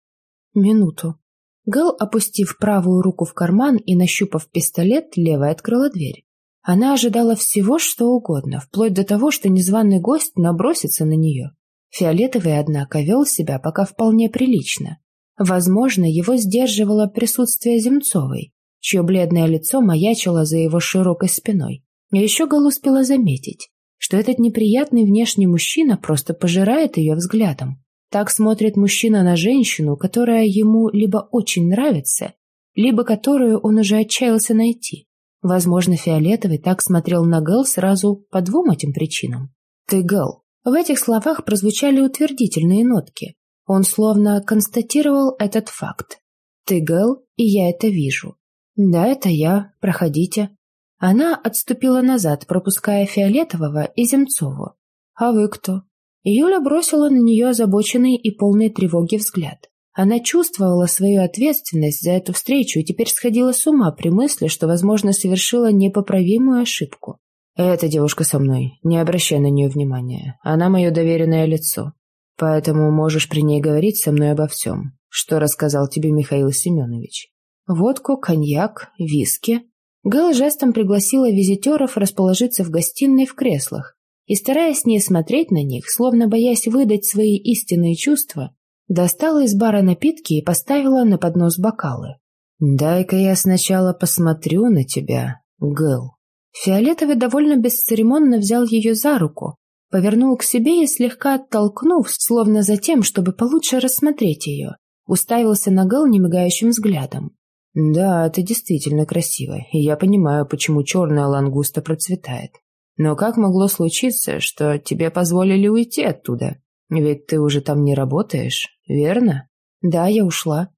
«Минуту». Гэл, опустив правую руку в карман и нащупав пистолет, левой открыла дверь. Она ожидала всего, что угодно, вплоть до того, что незваный гость набросится на нее. Фиолетовый, однако, вел себя пока вполне прилично. Возможно, его сдерживало присутствие Земцовой, чье бледное лицо маячило за его широкой спиной. Еще Гал успела заметить, что этот неприятный внешний мужчина просто пожирает ее взглядом. Так смотрит мужчина на женщину, которая ему либо очень нравится, либо которую он уже отчаялся найти. Возможно, Фиолетовый так смотрел на Гэл сразу по двум этим причинам. «Ты Гэл». В этих словах прозвучали утвердительные нотки. Он словно констатировал этот факт. «Ты Гэл, и я это вижу». «Да, это я. Проходите». Она отступила назад, пропуская Фиолетового и Земцову. «А вы кто?» Юля бросила на нее озабоченный и полный тревоги взгляд. Она чувствовала свою ответственность за эту встречу и теперь сходила с ума при мысли, что, возможно, совершила непоправимую ошибку. «Эта девушка со мной. Не обращай на нее внимания. Она мое доверенное лицо. Поэтому можешь при ней говорить со мной обо всем, что рассказал тебе Михаил Семенович. Водку, коньяк, виски. Гэл жестом пригласила визитеров расположиться в гостиной в креслах и, стараясь не смотреть на них, словно боясь выдать свои истинные чувства, достала из бара напитки и поставила на поднос бокалы. «Дай-ка я сначала посмотрю на тебя, Гэл». Фиолетовый довольно бесцеремонно взял ее за руку, Повернул к себе и, слегка оттолкнув, словно за тем, чтобы получше рассмотреть ее, уставился на Гэл немигающим взглядом. «Да, ты действительно красивая, и я понимаю, почему черная лангуста процветает. Но как могло случиться, что тебе позволили уйти оттуда? Ведь ты уже там не работаешь, верно?» «Да, я ушла».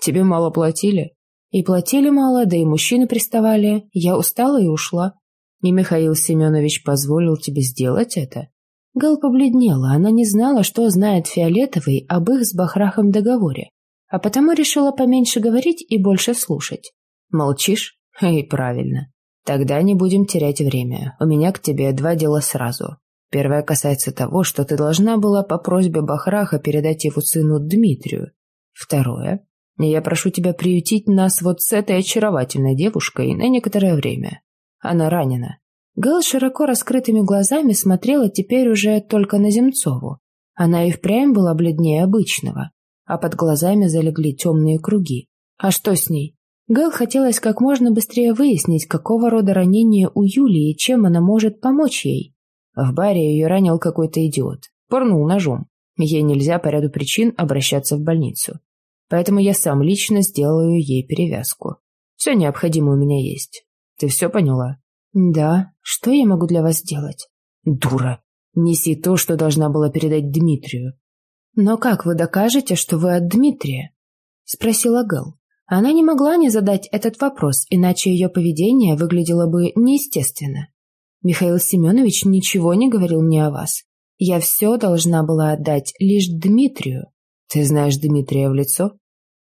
«Тебе мало платили?» «И платили мало, да и мужчины приставали. Я устала и ушла». «И Михаил Семенович позволил тебе сделать это?» Гал побледнела, она не знала, что знает Фиолетовый об их с Бахрахом договоре, а потому решила поменьше говорить и больше слушать. «Молчишь? И правильно. Тогда не будем терять время. У меня к тебе два дела сразу. Первое касается того, что ты должна была по просьбе Бахраха передать его сыну Дмитрию. Второе. Я прошу тебя приютить нас вот с этой очаровательной девушкой на некоторое время. Она ранена. Гэл широко раскрытыми глазами смотрела теперь уже только на Земцову. Она и впрямь была бледнее обычного, а под глазами залегли темные круги. А что с ней? Гэл хотелось как можно быстрее выяснить, какого рода ранение у Юлии и чем она может помочь ей. В баре ее ранил какой-то идиот. Порнул ножом. Ей нельзя по ряду причин обращаться в больницу. Поэтому я сам лично сделаю ей перевязку. Все необходимое у меня есть. Ты все поняла? «Да, что я могу для вас сделать?» «Дура! Неси то, что должна была передать Дмитрию». «Но как вы докажете, что вы от Дмитрия?» — спросила Гэл. Она не могла не задать этот вопрос, иначе ее поведение выглядело бы неестественно. «Михаил Семенович ничего не говорил мне о вас. Я все должна была отдать лишь Дмитрию». «Ты знаешь Дмитрия в лицо?»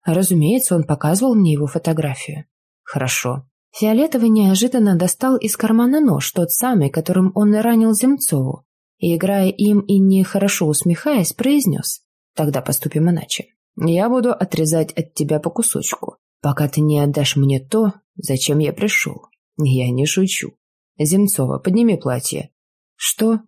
«Разумеется, он показывал мне его фотографию». «Хорошо. Фиолетовый неожиданно достал из кармана нож, тот самый, которым он ранил Земцову, и, играя им и нехорошо усмехаясь, произнес «Тогда поступим иначе. Я буду отрезать от тебя по кусочку, пока ты не отдашь мне то, зачем я пришел. Я не шучу. Земцова, подними платье». «Что?»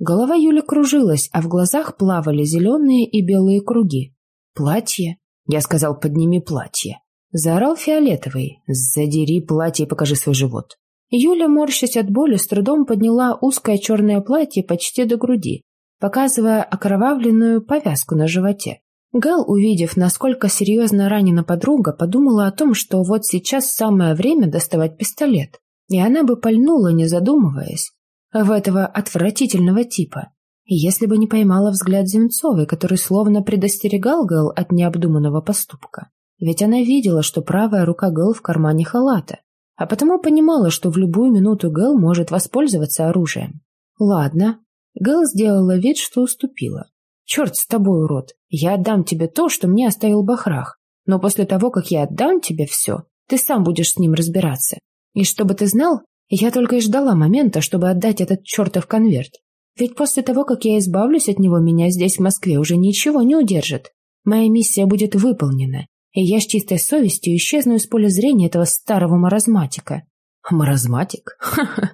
Голова Юли кружилась, а в глазах плавали зеленые и белые круги. «Платье?» Я сказал, подними платье. Заорал фиолетовый. «Задери платье и покажи свой живот». Юля, морщась от боли, с трудом подняла узкое черное платье почти до груди, показывая окровавленную повязку на животе. Гал, увидев, насколько серьезно ранена подруга, подумала о том, что вот сейчас самое время доставать пистолет, и она бы пальнула, не задумываясь. в этого отвратительного типа. Если бы не поймала взгляд Земцовой, который словно предостерегал Гэл от необдуманного поступка. Ведь она видела, что правая рука Гэл в кармане халата, а потому понимала, что в любую минуту Гэл может воспользоваться оружием. Ладно. Гэл сделала вид, что уступила. Черт с тобой, урод. Я отдам тебе то, что мне оставил Бахрах. Но после того, как я отдам тебе все, ты сам будешь с ним разбираться. И чтобы ты знал, я только и ждала момента, чтобы отдать этот чертов конверт. Ведь после того, как я избавлюсь от него, меня здесь, в Москве, уже ничего не удержит. Моя миссия будет выполнена, и я с чистой совестью исчезну из поля зрения этого старого маразматика. Маразматик? Ха-ха.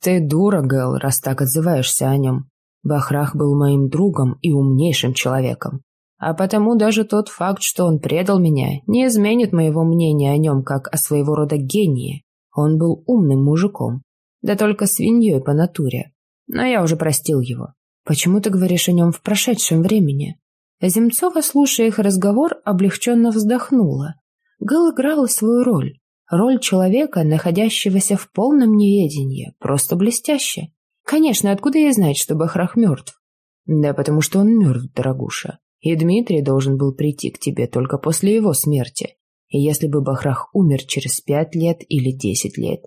Ты дура, Гэл, раз так отзываешься о нем. Бахрах был моим другом и умнейшим человеком. А потому даже тот факт, что он предал меня, не изменит моего мнения о нем как о своего рода гении. Он был умным мужиком, да только свиньей по натуре. Но я уже простил его. Почему ты говоришь о нем в прошедшем времени? Земцова, слушая их разговор, облегченно вздохнула. Гэл играл свою роль. Роль человека, находящегося в полном неведении, просто блестяще. Конечно, откуда ей знать, что Бахрах мертв? Да потому что он мертв, дорогуша. И Дмитрий должен был прийти к тебе только после его смерти. И если бы Бахрах умер через пять лет или десять лет,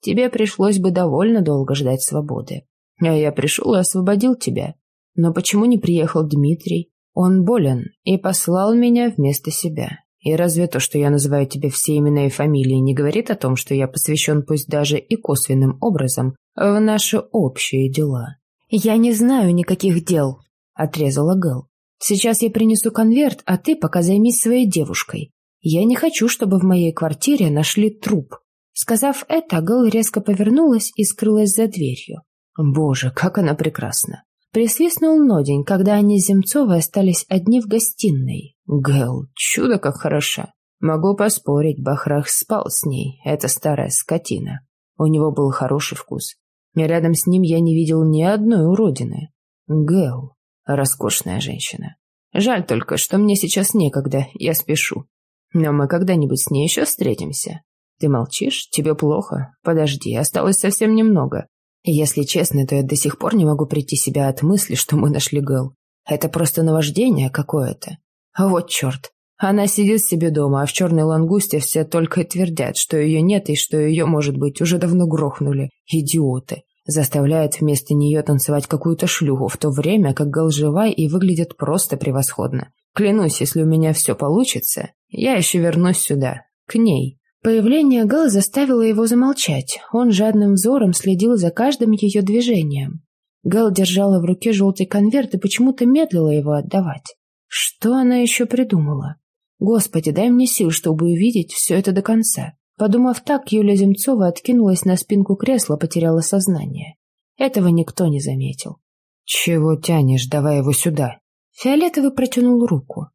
тебе пришлось бы довольно долго ждать свободы. А я пришел и освободил тебя. Но почему не приехал Дмитрий? Он болен и послал меня вместо себя. И разве то, что я называю тебе все имена и фамилии, не говорит о том, что я посвящен пусть даже и косвенным образом в наши общие дела? «Я не знаю никаких дел», — отрезала Гэл. «Сейчас я принесу конверт, а ты пока займись своей девушкой. Я не хочу, чтобы в моей квартире нашли труп». Сказав это, Гэл резко повернулась и скрылась за дверью. Боже, как она прекрасна. Присвистнул Нодень, когда они с Земцовой остались одни в гостиной. Гэл, чудо как хороша. Могу поспорить, Бахрах спал с ней, эта старая скотина. У него был хороший вкус. Рядом с ним я не видел ни одной уродины. Гэл, роскошная женщина. Жаль только, что мне сейчас некогда, я спешу. Но мы когда-нибудь с ней еще встретимся. Ты молчишь? Тебе плохо? Подожди, осталось совсем немного. Если честно, то я до сих пор не могу прийти себя от мысли, что мы нашли Гэл. Это просто наваждение какое-то. А вот черт. Она сидит себе дома, а в черной лангусте все только твердят, что ее нет и что ее, может быть, уже давно грохнули. Идиоты. Заставляют вместо нее танцевать какую-то шлюху, в то время как Гэл жива и выглядит просто превосходно. Клянусь, если у меня все получится, я еще вернусь сюда, к ней. Появление Гэл заставило его замолчать. Он жадным взором следил за каждым ее движением. Гэл держала в руке желтый конверт и почему-то медлила его отдавать. Что она еще придумала? Господи, дай мне сил, чтобы увидеть все это до конца. Подумав так, Юля Земцова откинулась на спинку кресла, потеряла сознание. Этого никто не заметил. «Чего тянешь? Давай его сюда!» Фиолетовый протянул руку.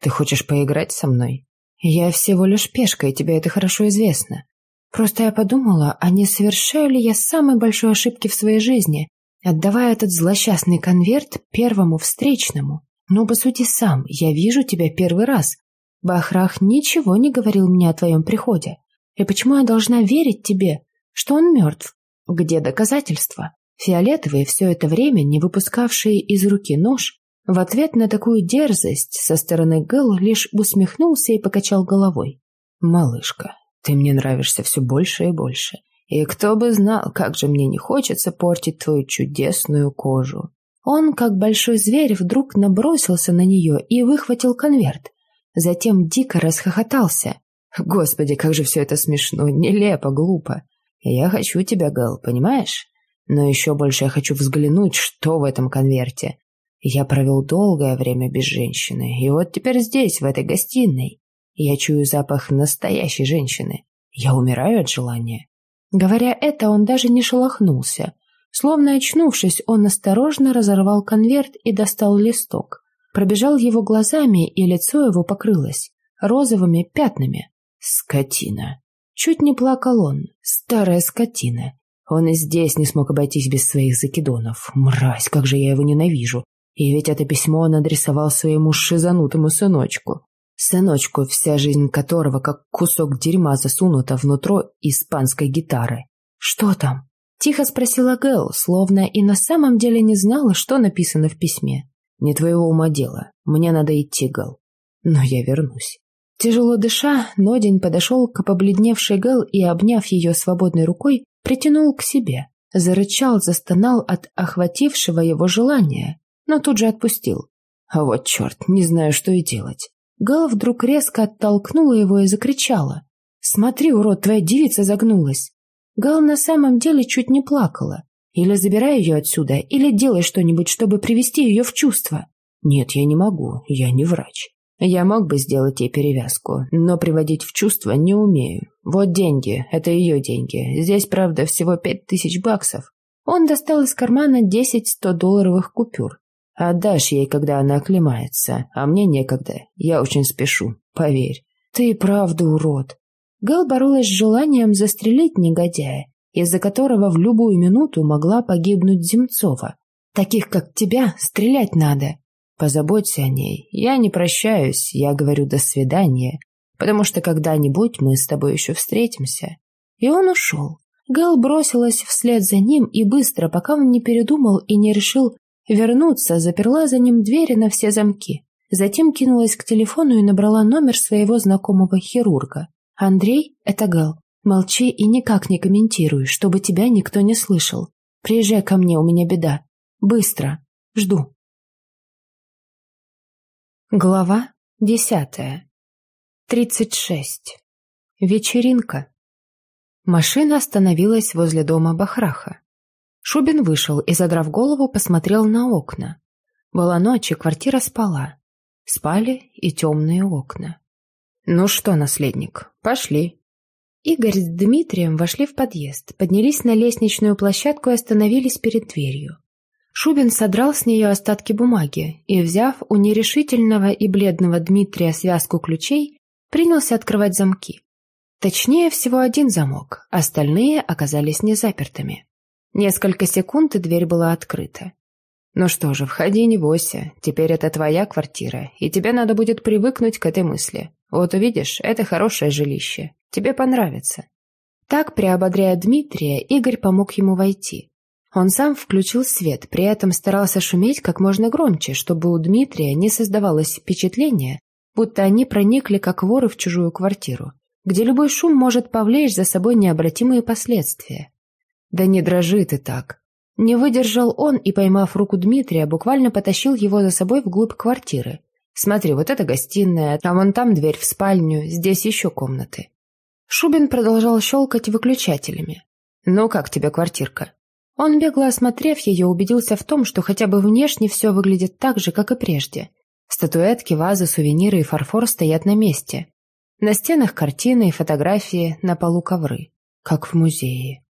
«Ты хочешь поиграть со мной?» Я всего лишь пешка, и тебе это хорошо известно. Просто я подумала, а не совершаю ли я самой большой ошибки в своей жизни, отдавая этот злосчастный конверт первому встречному. Но, по сути, сам, я вижу тебя первый раз. Бахрах ничего не говорил мне о твоем приходе. И почему я должна верить тебе, что он мертв? Где доказательства? Фиолетовые, все это время не выпускавшие из руки нож, в ответ на такую дерзость со стороны Гэл лишь усмехнулся и покачал головой. «Малышка, ты мне нравишься все больше и больше. И кто бы знал, как же мне не хочется портить твою чудесную кожу». Он, как большой зверь, вдруг набросился на нее и выхватил конверт. Затем дико расхохотался. «Господи, как же все это смешно, нелепо, глупо. Я хочу тебя, Гэл, понимаешь? Но еще больше я хочу взглянуть, что в этом конверте. Я провел долгое время без женщины, и вот теперь здесь, в этой гостиной. Я чую запах настоящей женщины. Я умираю от желания. Говоря это, он даже не шелохнулся. Словно очнувшись, он осторожно разорвал конверт и достал листок. Пробежал его глазами, и лицо его покрылось розовыми пятнами. Скотина. Чуть не плакал он. Старая скотина. Он и здесь не смог обойтись без своих закидонов. Мразь, как же я его ненавижу. И ведь это письмо он адресовал своему шизанутому сыночку. Сыночку, вся жизнь которого как кусок дерьма засунута внутрь испанской гитары. «Что там?» Тихо спросила Гэл, словно и на самом деле не знала, что написано в письме. «Не твоего ума дело. Мне надо идти, Гэл. Но я вернусь». Тяжело дыша, Нодень подошел к побледневшей Гэл и, обняв ее свободной рукой, притянул к себе. Зарычал, застонал от охватившего его желания, но тут же отпустил. А вот черт, не знаю, что и делать. Гал вдруг резко оттолкнула его и закричала. «Смотри, урод, твоя девица загнулась!» Гал на самом деле чуть не плакала. Или забирай ее отсюда, или делай что-нибудь, чтобы привести ее в чувство. Нет, я не могу, я не врач. Я мог бы сделать ей перевязку, но приводить в чувство не умею. Вот деньги, это ее деньги. Здесь, правда, всего пять тысяч баксов. Он достал из кармана десять сто-долларовых купюр. Отдашь ей, когда она оклемается, а мне некогда. Я очень спешу, поверь. Ты правда урод. Гэл боролась с желанием застрелить негодяя, из-за которого в любую минуту могла погибнуть Земцова. Таких, как тебя, стрелять надо. Позаботься о ней. Я не прощаюсь, я говорю «до свидания», потому что когда-нибудь мы с тобой еще встретимся. И он ушел. Гэл бросилась вслед за ним и быстро, пока он не передумал и не решил вернуться, заперла за ним двери на все замки. Затем кинулась к телефону и набрала номер своего знакомого хирурга. «Андрей, это Гэл. Молчи и никак не комментируй, чтобы тебя никто не слышал. Приезжай ко мне, у меня беда. Быстро. Жду». Глава десятая. Тридцать шесть. Вечеринка. Машина остановилась возле дома Бахраха. Шубин вышел и, задрав голову, посмотрел на окна. Была ночь, и квартира спала. Спали и темные окна. «Ну что, наследник, пошли». Игорь с Дмитрием вошли в подъезд, поднялись на лестничную площадку и остановились перед дверью. Шубин содрал с нее остатки бумаги и, взяв у нерешительного и бледного Дмитрия связку ключей, принялся открывать замки. Точнее всего один замок, остальные оказались незапертыми. Несколько секунд и дверь была открыта. «Ну что же, входи, не бойся. Теперь это твоя квартира, и тебе надо будет привыкнуть к этой мысли. Вот увидишь, это хорошее жилище. Тебе понравится». Так, приободряя Дмитрия, Игорь помог ему войти. Он сам включил свет, при этом старался шуметь как можно громче, чтобы у Дмитрия не создавалось впечатление, будто они проникли как воры в чужую квартиру, где любой шум может повлечь за собой необратимые последствия. «Да не дрожи ты так!» Не выдержал он и, поймав руку Дмитрия, буквально потащил его за собой вглубь квартиры. «Смотри, вот это гостиная, а вон там дверь в спальню, здесь еще комнаты». Шубин продолжал щелкать выключателями. «Ну как тебе квартирка?» Он, бегло осмотрев ее, убедился в том, что хотя бы внешне все выглядит так же, как и прежде. Статуэтки, вазы, сувениры и фарфор стоят на месте. На стенах картины и фотографии, на полу ковры. Как в музее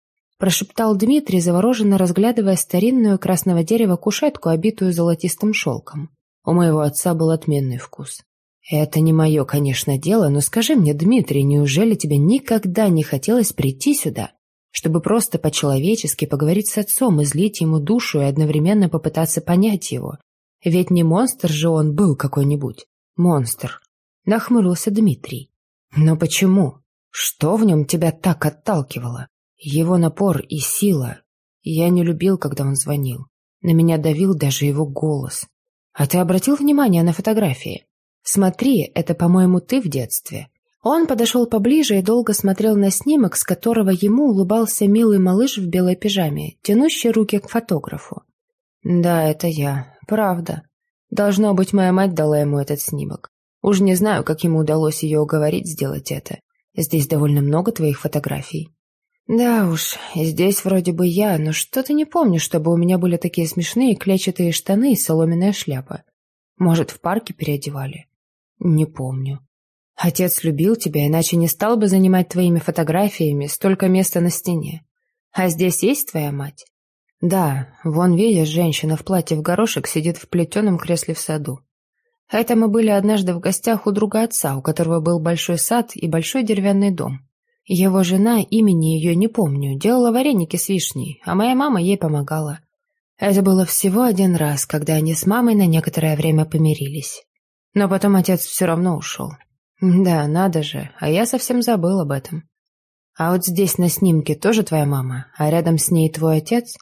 прошептал Дмитрий, завороженно разглядывая старинную красного дерева кушетку, обитую золотистым шелком. У моего отца был отменный вкус. Это не мое, конечно, дело, но скажи мне, Дмитрий, неужели тебе никогда не хотелось прийти сюда, чтобы просто по-человечески поговорить с отцом, излить ему душу и одновременно попытаться понять его? Ведь не монстр же он был какой-нибудь. Монстр. Нахмурился Дмитрий. Но почему? Что в нем тебя так отталкивало? Его напор и сила. Я не любил, когда он звонил. На меня давил даже его голос. А ты обратил внимание на фотографии? Смотри, это, по-моему, ты в детстве. Он подошел поближе и долго смотрел на снимок, с которого ему улыбался милый малыш в белой пижаме, тянущий руки к фотографу. Да, это я. Правда. Должно быть, моя мать дала ему этот снимок. Уж не знаю, как ему удалось ее уговорить сделать это. Здесь довольно много твоих фотографий. Да уж, здесь вроде бы я, но что-то не помню, чтобы у меня были такие смешные клетчатые штаны и соломенная шляпа. Может, в парке переодевали? Не помню. Отец любил тебя, иначе не стал бы занимать твоими фотографиями столько места на стене. А здесь есть твоя мать? Да, вон видишь, женщина в платье в горошек сидит в плетеном кресле в саду. Это мы были однажды в гостях у друга отца, у которого был большой сад и большой деревянный дом. Его жена, имени ее не помню, делала вареники с вишней, а моя мама ей помогала. Это было всего один раз, когда они с мамой на некоторое время помирились. Но потом отец все равно ушел. Да, надо же, а я совсем забыл об этом. А вот здесь на снимке тоже твоя мама, а рядом с ней твой отец?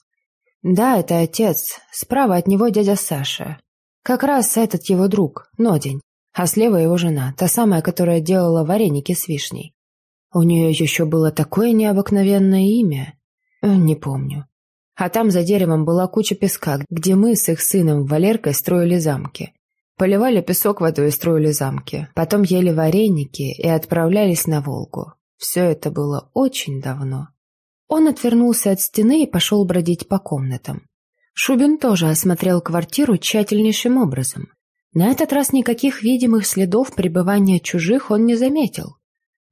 Да, это отец. Справа от него дядя Саша. Как раз этот его друг, Нодень. А слева его жена, та самая, которая делала вареники с вишней. У нее еще было такое необыкновенное имя. Э, не помню. А там за деревом была куча песка, где мы с их сыном Валеркой строили замки. Поливали песок водой и строили замки. Потом ели вареники и отправлялись на Волгу. Все это было очень давно. Он отвернулся от стены и пошел бродить по комнатам. Шубин тоже осмотрел квартиру тщательнейшим образом. На этот раз никаких видимых следов пребывания чужих он не заметил.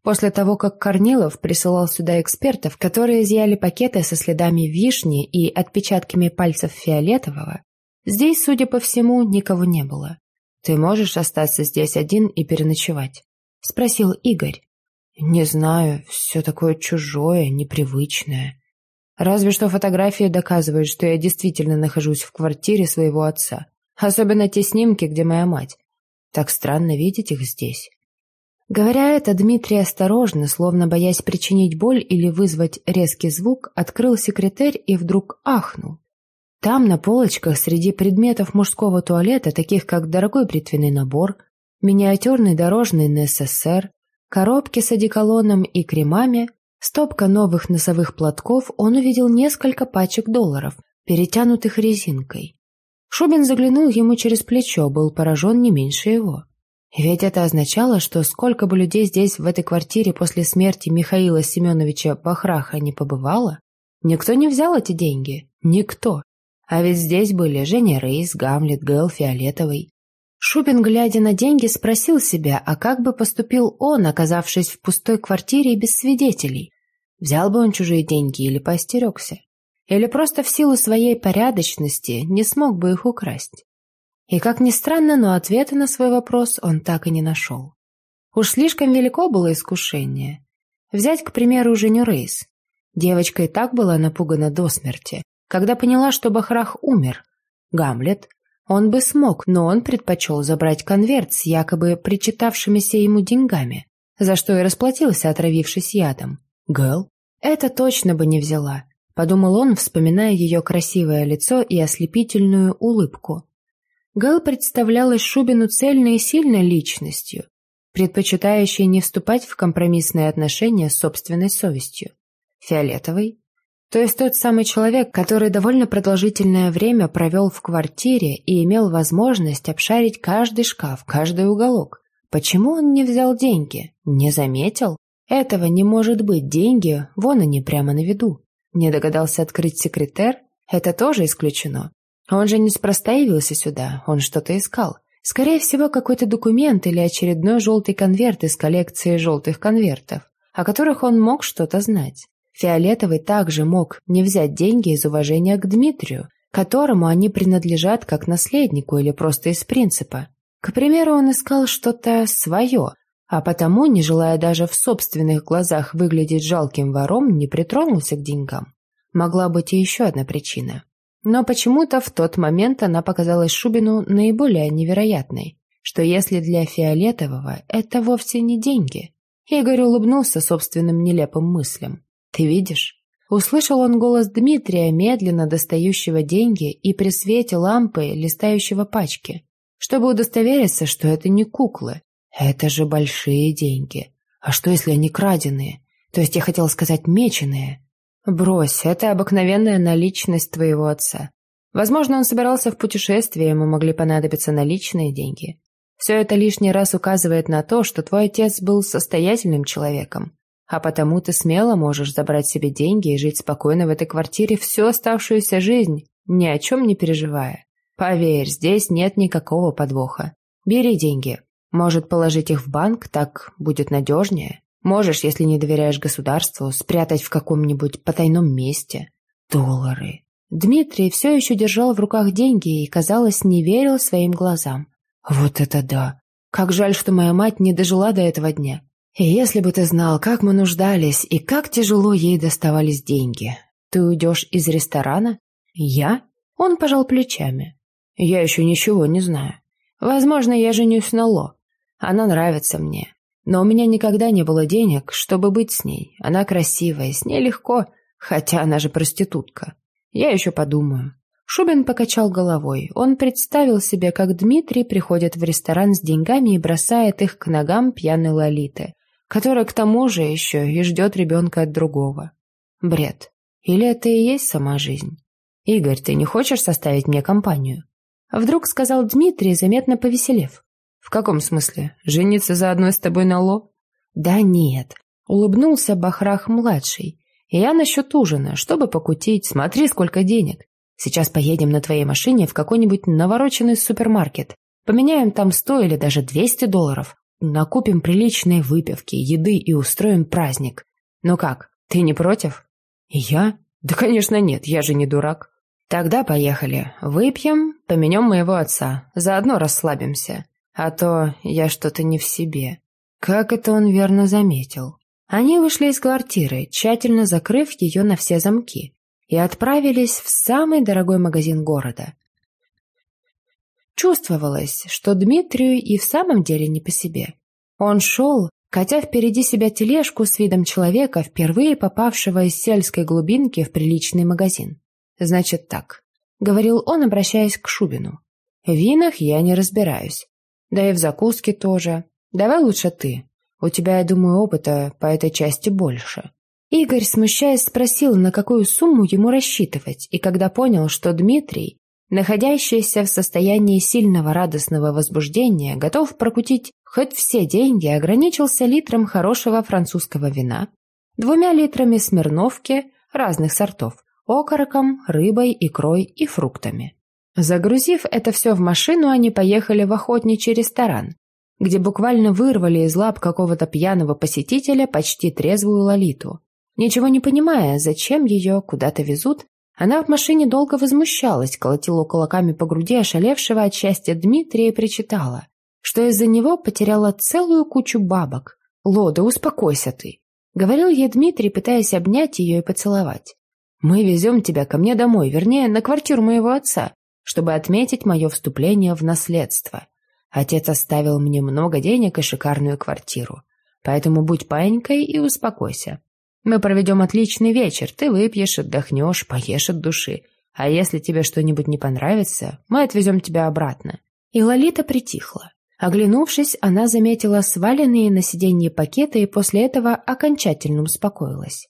После того, как Корнилов присылал сюда экспертов, которые изъяли пакеты со следами вишни и отпечатками пальцев фиолетового, здесь, судя по всему, никого не было. «Ты можешь остаться здесь один и переночевать?» — спросил Игорь. «Не знаю, все такое чужое, непривычное. Разве что фотографии доказывают, что я действительно нахожусь в квартире своего отца. Особенно те снимки, где моя мать. Так странно видеть их здесь». Говоря это, Дмитрий осторожно, словно боясь причинить боль или вызвать резкий звук, открыл секретарь и вдруг ахнул. Там, на полочках, среди предметов мужского туалета, таких как дорогой бритвенный набор, миниатюрный дорожный НССР, коробки с одеколоном и кремами, стопка новых носовых платков, он увидел несколько пачек долларов, перетянутых резинкой. Шубин заглянул ему через плечо, был поражен не меньше его. Ведь это означало, что сколько бы людей здесь, в этой квартире, после смерти Михаила Семеновича Бахраха не побывало, никто не взял эти деньги. Никто. А ведь здесь были Женя Рейс, Гамлет, Гэл Фиолетовый. Шубин, глядя на деньги, спросил себя, а как бы поступил он, оказавшись в пустой квартире и без свидетелей? Взял бы он чужие деньги или поостерегся? Или просто в силу своей порядочности не смог бы их украсть? И, как ни странно, но ответа на свой вопрос он так и не нашел. Уж слишком велико было искушение. Взять, к примеру, Женю Рейс. Девочка и так была напугана до смерти, когда поняла, что Бахрах умер. Гамлет. Он бы смог, но он предпочел забрать конверт с якобы причитавшимися ему деньгами, за что и расплатился, отравившись ядом. Гэл? Это точно бы не взяла, подумал он, вспоминая ее красивое лицо и ослепительную улыбку. Гэл представлялась Шубину цельной и сильной личностью, предпочитающей не вступать в компромиссные отношения с собственной совестью. Фиолетовый, то есть тот самый человек, который довольно продолжительное время провел в квартире и имел возможность обшарить каждый шкаф, каждый уголок. Почему он не взял деньги? Не заметил? Этого не может быть, деньги, вон они прямо на виду. Не догадался открыть секретарь? Это тоже исключено. Он же неспроста явился сюда, он что-то искал. Скорее всего, какой-то документ или очередной желтый конверт из коллекции желтых конвертов, о которых он мог что-то знать. Фиолетовый также мог не взять деньги из уважения к Дмитрию, которому они принадлежат как наследнику или просто из принципа. К примеру, он искал что-то свое, а потому, не желая даже в собственных глазах выглядеть жалким вором, не притронулся к деньгам. Могла быть и еще одна причина. Но почему-то в тот момент она показалась Шубину наиболее невероятной, что если для Фиолетового это вовсе не деньги. Игорь улыбнулся собственным нелепым мыслям. «Ты видишь?» Услышал он голос Дмитрия, медленно достающего деньги и при свете лампы листающего пачки, чтобы удостовериться, что это не куклы. Это же большие деньги. А что, если они краденые? То есть я хотел сказать меченые? «Брось, это обыкновенная наличность твоего отца. Возможно, он собирался в путешествие, ему могли понадобиться наличные деньги. Все это лишний раз указывает на то, что твой отец был состоятельным человеком, а потому ты смело можешь забрать себе деньги и жить спокойно в этой квартире всю оставшуюся жизнь, ни о чем не переживая. Поверь, здесь нет никакого подвоха. Бери деньги. Может, положить их в банк, так будет надежнее. Можешь, если не доверяешь государству, спрятать в каком-нибудь потайном месте. Доллары. Дмитрий все еще держал в руках деньги и, казалось, не верил своим глазам. Вот это да! Как жаль, что моя мать не дожила до этого дня. И если бы ты знал, как мы нуждались и как тяжело ей доставались деньги. Ты уйдешь из ресторана? Я? Он пожал плечами. Я еще ничего не знаю. Возможно, я женюсь на Ло. Она нравится мне. Но у меня никогда не было денег, чтобы быть с ней. Она красивая, с ней легко, хотя она же проститутка. Я еще подумаю. Шубин покачал головой. Он представил себе, как Дмитрий приходит в ресторан с деньгами и бросает их к ногам пьяной Лолиты, которая к тому же еще и ждет ребенка от другого. Бред. Или это и есть сама жизнь? «Игорь, ты не хочешь составить мне компанию?» Вдруг сказал Дмитрий, заметно повеселев. «В каком смысле? Жениться заодно с тобой на Ло?» «Да нет», — улыбнулся Бахрах-младший. «Я насчет ужина, чтобы покутить. Смотри, сколько денег. Сейчас поедем на твоей машине в какой-нибудь навороченный супермаркет. Поменяем там сто или даже двести долларов. Накупим приличные выпивки, еды и устроим праздник. Ну как, ты не против?» «Я? Да, конечно, нет, я же не дурак». «Тогда поехали. Выпьем, поменем моего отца. Заодно расслабимся. А то я что-то не в себе». Как это он верно заметил. Они вышли из квартиры, тщательно закрыв ее на все замки, и отправились в самый дорогой магазин города. Чувствовалось, что Дмитрию и в самом деле не по себе. Он шел, катя впереди себя тележку с видом человека, впервые попавшего из сельской глубинки в приличный магазин. «Значит так», — говорил он, обращаясь к Шубину. «В винах я не разбираюсь. Да и в закуске тоже. Давай лучше ты. У тебя, я думаю, опыта по этой части больше». Игорь, смущаясь, спросил, на какую сумму ему рассчитывать, и когда понял, что Дмитрий, находящийся в состоянии сильного радостного возбуждения, готов прокутить хоть все деньги, ограничился литром хорошего французского вина, двумя литрами смирновки разных сортов, окороком, рыбой, икрой и фруктами. Загрузив это все в машину, они поехали в охотничий ресторан, где буквально вырвали из лап какого-то пьяного посетителя почти трезвую Лолиту. Ничего не понимая, зачем ее куда-то везут, она в машине долго возмущалась, колотила кулаками по груди ошалевшего от счастья Дмитрия и причитала, что из-за него потеряла целую кучу бабок. «Лода, успокойся ты», — говорил ей Дмитрий, пытаясь обнять ее и поцеловать. Мы везем тебя ко мне домой, вернее, на квартиру моего отца, чтобы отметить мое вступление в наследство. Отец оставил мне много денег и шикарную квартиру. Поэтому будь паинькой и успокойся. Мы проведем отличный вечер, ты выпьешь, отдохнешь, поешь от души. А если тебе что-нибудь не понравится, мы отвезем тебя обратно». И Лолита притихла. Оглянувшись, она заметила сваленные на сиденье пакеты и после этого окончательно успокоилась.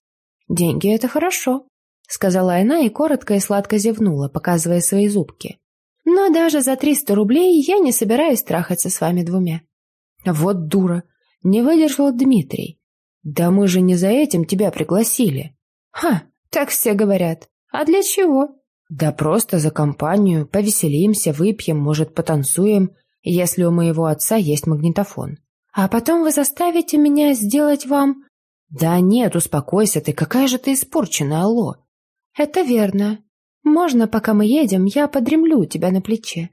«Деньги — это хорошо», сказала она и коротко и сладко зевнула, показывая свои зубки. «Но даже за триста рублей я не собираюсь трахаться с вами двумя». «Вот дура!» — не выдержал Дмитрий. «Да мы же не за этим тебя пригласили». «Ха, так все говорят. А для чего?» «Да просто за компанию, повеселимся, выпьем, может, потанцуем, если у моего отца есть магнитофон. А потом вы заставите меня сделать вам...» «Да нет, успокойся ты, какая же ты испорченная, алло!» «Это верно. Можно, пока мы едем, я подремлю у тебя на плече.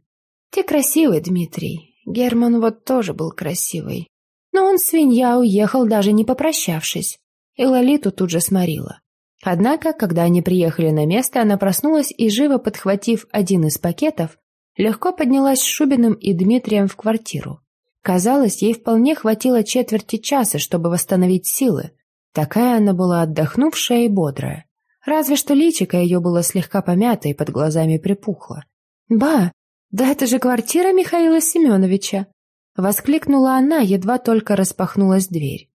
Ты красивый, Дмитрий. Герман вот тоже был красивый. Но он, свинья, уехал, даже не попрощавшись. И Лолиту тут же сморила. Однако, когда они приехали на место, она проснулась и, живо подхватив один из пакетов, легко поднялась с Шубиным и Дмитрием в квартиру. Казалось, ей вполне хватило четверти часа, чтобы восстановить силы. Такая она была отдохнувшая и бодрая. Разве что личико ее было слегка помято и под глазами припухло. «Ба, да это же квартира Михаила Семеновича!» Воскликнула она, едва только распахнулась дверь.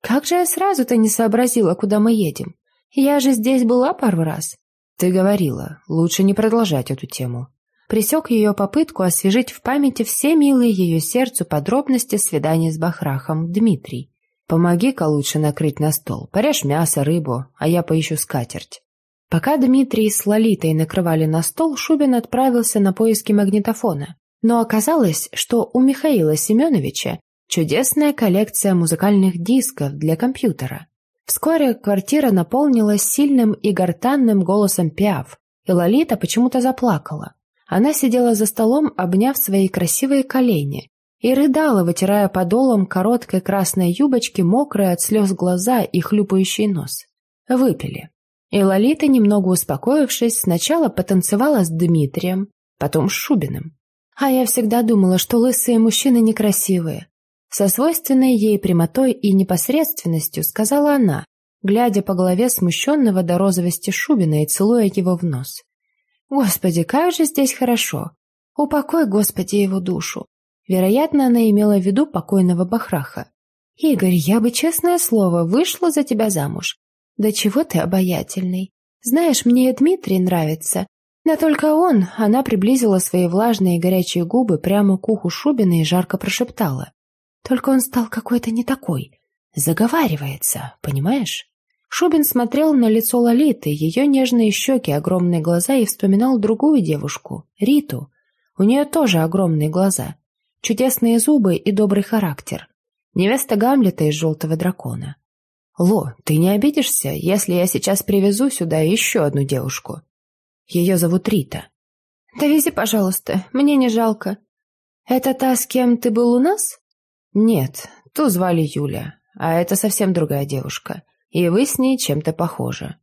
«Как же я сразу-то не сообразила, куда мы едем? Я же здесь была пару раз». «Ты говорила, лучше не продолжать эту тему». Присек ее попытку освежить в памяти все милые ее сердцу подробности свидания с Бахрахом Дмитрий. Помоги-ка лучше накрыть на стол. Порежь мясо, рыбу, а я поищу скатерть. Пока Дмитрий с Лолитой накрывали на стол, Шубин отправился на поиски магнитофона. Но оказалось, что у Михаила Семеновича чудесная коллекция музыкальных дисков для компьютера. Вскоре квартира наполнилась сильным и гортанным голосом пиаф, и Лолита почему-то заплакала. Она сидела за столом, обняв свои красивые колени, и рыдала, вытирая подолом короткой красной юбочки мокрые от слез глаза и хлюпающий нос. Выпили. И Лолита, немного успокоившись, сначала потанцевала с Дмитрием, потом с Шубиным. А я всегда думала, что лысые мужчины некрасивые. Со свойственной ей прямотой и непосредственностью сказала она, глядя по голове смущенного до розовости Шубина и целуя его в нос. «Господи, как же здесь хорошо! Упокой, Господи, его душу!» Вероятно, она имела в виду покойного Бахраха. «Игорь, я бы, честное слово, вышла за тебя замуж. Да чего ты обаятельный. Знаешь, мне Дмитрий нравится. Но только он, она приблизила свои влажные и горячие губы прямо к уху Шубина и жарко прошептала. Только он стал какой-то не такой. Заговаривается, понимаешь? Шубин смотрел на лицо Лолиты, ее нежные щеки, огромные глаза и вспоминал другую девушку, Риту. У нее тоже огромные глаза, чудесные зубы и добрый характер. Невеста Гамлета из «Желтого дракона». «Ло, ты не обидишься, если я сейчас привезу сюда еще одну девушку? Ее зовут Рита». «Довези, пожалуйста, мне не жалко. Это та, с кем ты был у нас?» «Нет, ту звали Юля, а это совсем другая девушка, и вы с ней чем-то похожи».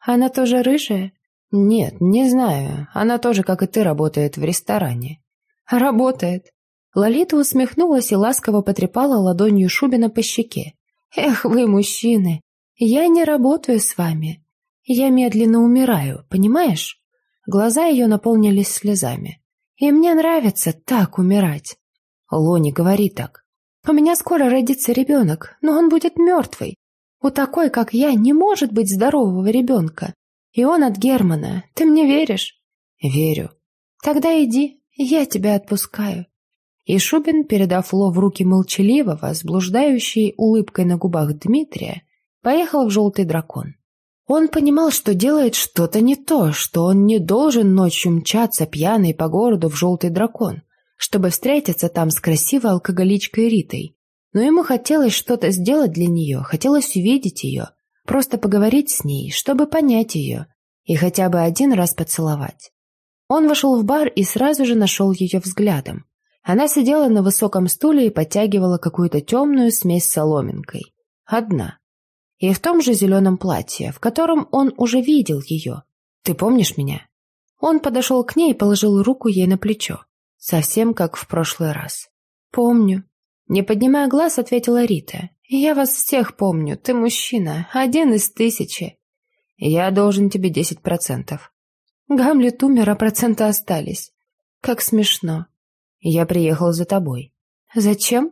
«Она тоже рыжая?» «Нет, не знаю. Она тоже, как и ты, работает в ресторане». «Работает». Лолита усмехнулась и ласково потрепала ладонью Шубина по щеке. «Эх вы, мужчины, я не работаю с вами. Я медленно умираю, понимаешь?» Глаза ее наполнились слезами. «И мне нравится так умирать». «Ло, говори так. У меня скоро родится ребенок, но он будет мертвый. У такой, как я, не может быть здорового ребенка. И он от Германа. Ты мне веришь? Верю. Тогда иди, я тебя отпускаю. И Шубин, передав Ло в руки молчаливого, с блуждающей улыбкой на губах Дмитрия, поехал в «Желтый дракон». Он понимал, что делает что-то не то, что он не должен ночью мчаться пьяный по городу в «Желтый дракон» чтобы встретиться там с красивой алкоголичкой Ритой. Но ему хотелось что-то сделать для нее, хотелось увидеть ее, просто поговорить с ней, чтобы понять ее, и хотя бы один раз поцеловать. Он вошел в бар и сразу же нашел ее взглядом. Она сидела на высоком стуле и подтягивала какую-то темную смесь с соломинкой. Одна. И в том же зеленом платье, в котором он уже видел ее. «Ты помнишь меня?» Он подошел к ней и положил руку ей на плечо. Совсем как в прошлый раз. «Помню». Не поднимая глаз, ответила Рита. «Я вас всех помню. Ты мужчина. Один из тысячи. Я должен тебе десять процентов». Гамлет умер, а проценты остались. Как смешно. Я приехал за тобой. Зачем?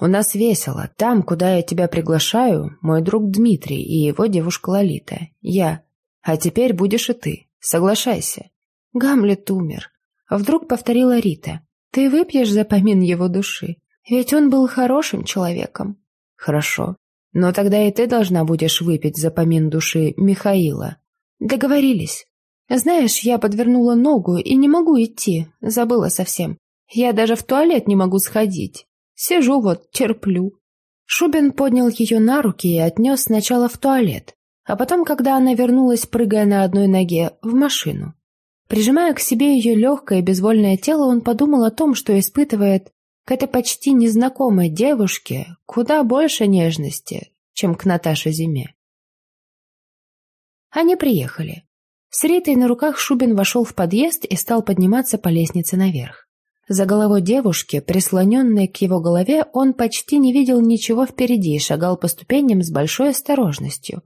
У нас весело. Там, куда я тебя приглашаю, мой друг Дмитрий и его девушка Лолита. Я. А теперь будешь и ты. Соглашайся. Гамлет умер. Вдруг повторила Рита. «Ты выпьешь за помин его души? Ведь он был хорошим человеком». «Хорошо. Но тогда и ты должна будешь выпить за помин души Михаила». «Договорились. Знаешь, я подвернула ногу и не могу идти. Забыла совсем. Я даже в туалет не могу сходить. Сижу вот, терплю». Шубин поднял ее на руки и отнес сначала в туалет, а потом, когда она вернулась, прыгая на одной ноге, в машину. Прижимая к себе ее легкое безвольное тело, он подумал о том, что испытывает к этой почти незнакомой девушке куда больше нежности, чем к Наташе Зиме. Они приехали. С Ритой на руках Шубин вошел в подъезд и стал подниматься по лестнице наверх. За головой девушки, прислоненной к его голове, он почти не видел ничего впереди и шагал по ступеням с большой осторожностью.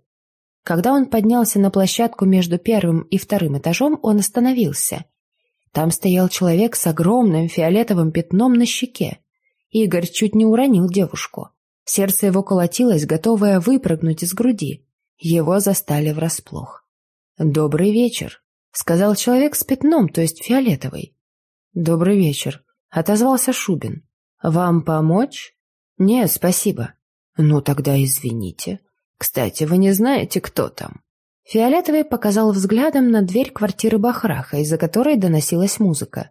Когда он поднялся на площадку между первым и вторым этажом, он остановился. Там стоял человек с огромным фиолетовым пятном на щеке. Игорь чуть не уронил девушку. Сердце его колотилось, готовое выпрыгнуть из груди. Его застали врасплох. «Добрый вечер», — сказал человек с пятном, то есть фиолетовый. «Добрый вечер», — отозвался Шубин. «Вам помочь?» «Нет, спасибо». «Ну тогда извините». Кстати, вы не знаете, кто там?» Фиолетовый показал взглядом на дверь квартиры Бахраха, из-за которой доносилась музыка.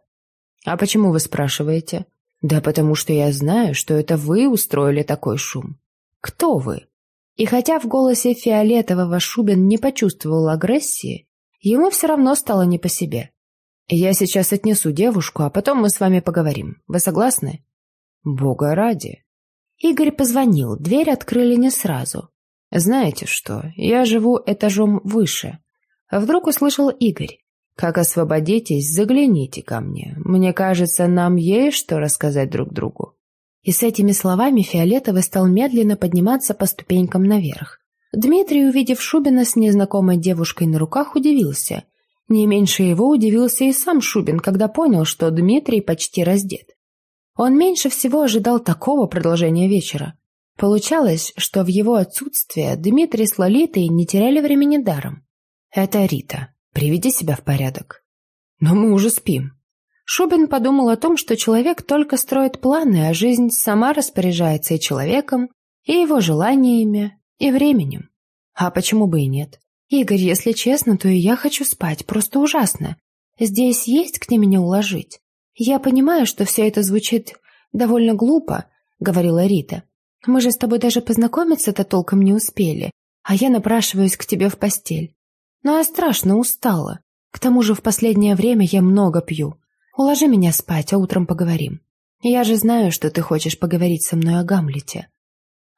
«А почему вы спрашиваете?» «Да потому что я знаю, что это вы устроили такой шум. Кто вы?» И хотя в голосе Фиолетового Шубин не почувствовал агрессии, ему все равно стало не по себе. «Я сейчас отнесу девушку, а потом мы с вами поговорим. Вы согласны?» «Бога ради!» Игорь позвонил, дверь открыли не сразу. «Знаете что, я живу этажом выше». Вдруг услышал Игорь. «Как освободитесь, загляните ко мне. Мне кажется, нам есть что рассказать друг другу». И с этими словами Фиолетовый стал медленно подниматься по ступенькам наверх. Дмитрий, увидев Шубина с незнакомой девушкой на руках, удивился. Не меньше его удивился и сам Шубин, когда понял, что Дмитрий почти раздет. Он меньше всего ожидал такого продолжения вечера. Получалось, что в его отсутствие Дмитрий с Лолитой не теряли времени даром. «Это Рита. Приведи себя в порядок». «Но мы уже спим». Шубин подумал о том, что человек только строит планы, а жизнь сама распоряжается и человеком, и его желаниями, и временем. А почему бы и нет? Игорь, если честно, то и я хочу спать, просто ужасно. Здесь есть где меня уложить? Я понимаю, что все это звучит довольно глупо, говорила Рита. Мы же с тобой даже познакомиться-то толком не успели, а я напрашиваюсь к тебе в постель. Но я страшно устала. К тому же в последнее время я много пью. Уложи меня спать, а утром поговорим. Я же знаю, что ты хочешь поговорить со мной о Гамлете.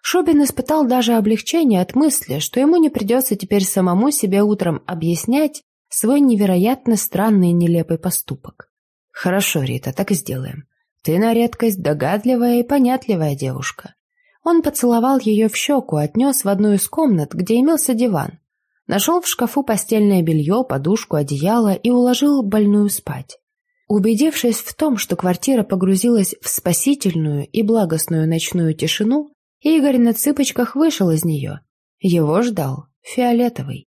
Шубин испытал даже облегчение от мысли, что ему не придется теперь самому себе утром объяснять свой невероятно странный и нелепый поступок. «Хорошо, Рита, так и сделаем. Ты на редкость догадливая и понятливая девушка. Он поцеловал ее в щеку, отнес в одну из комнат, где имелся диван. Нашел в шкафу постельное белье, подушку, одеяло и уложил больную спать. Убедившись в том, что квартира погрузилась в спасительную и благостную ночную тишину, Игорь на цыпочках вышел из нее. Его ждал Фиолетовый.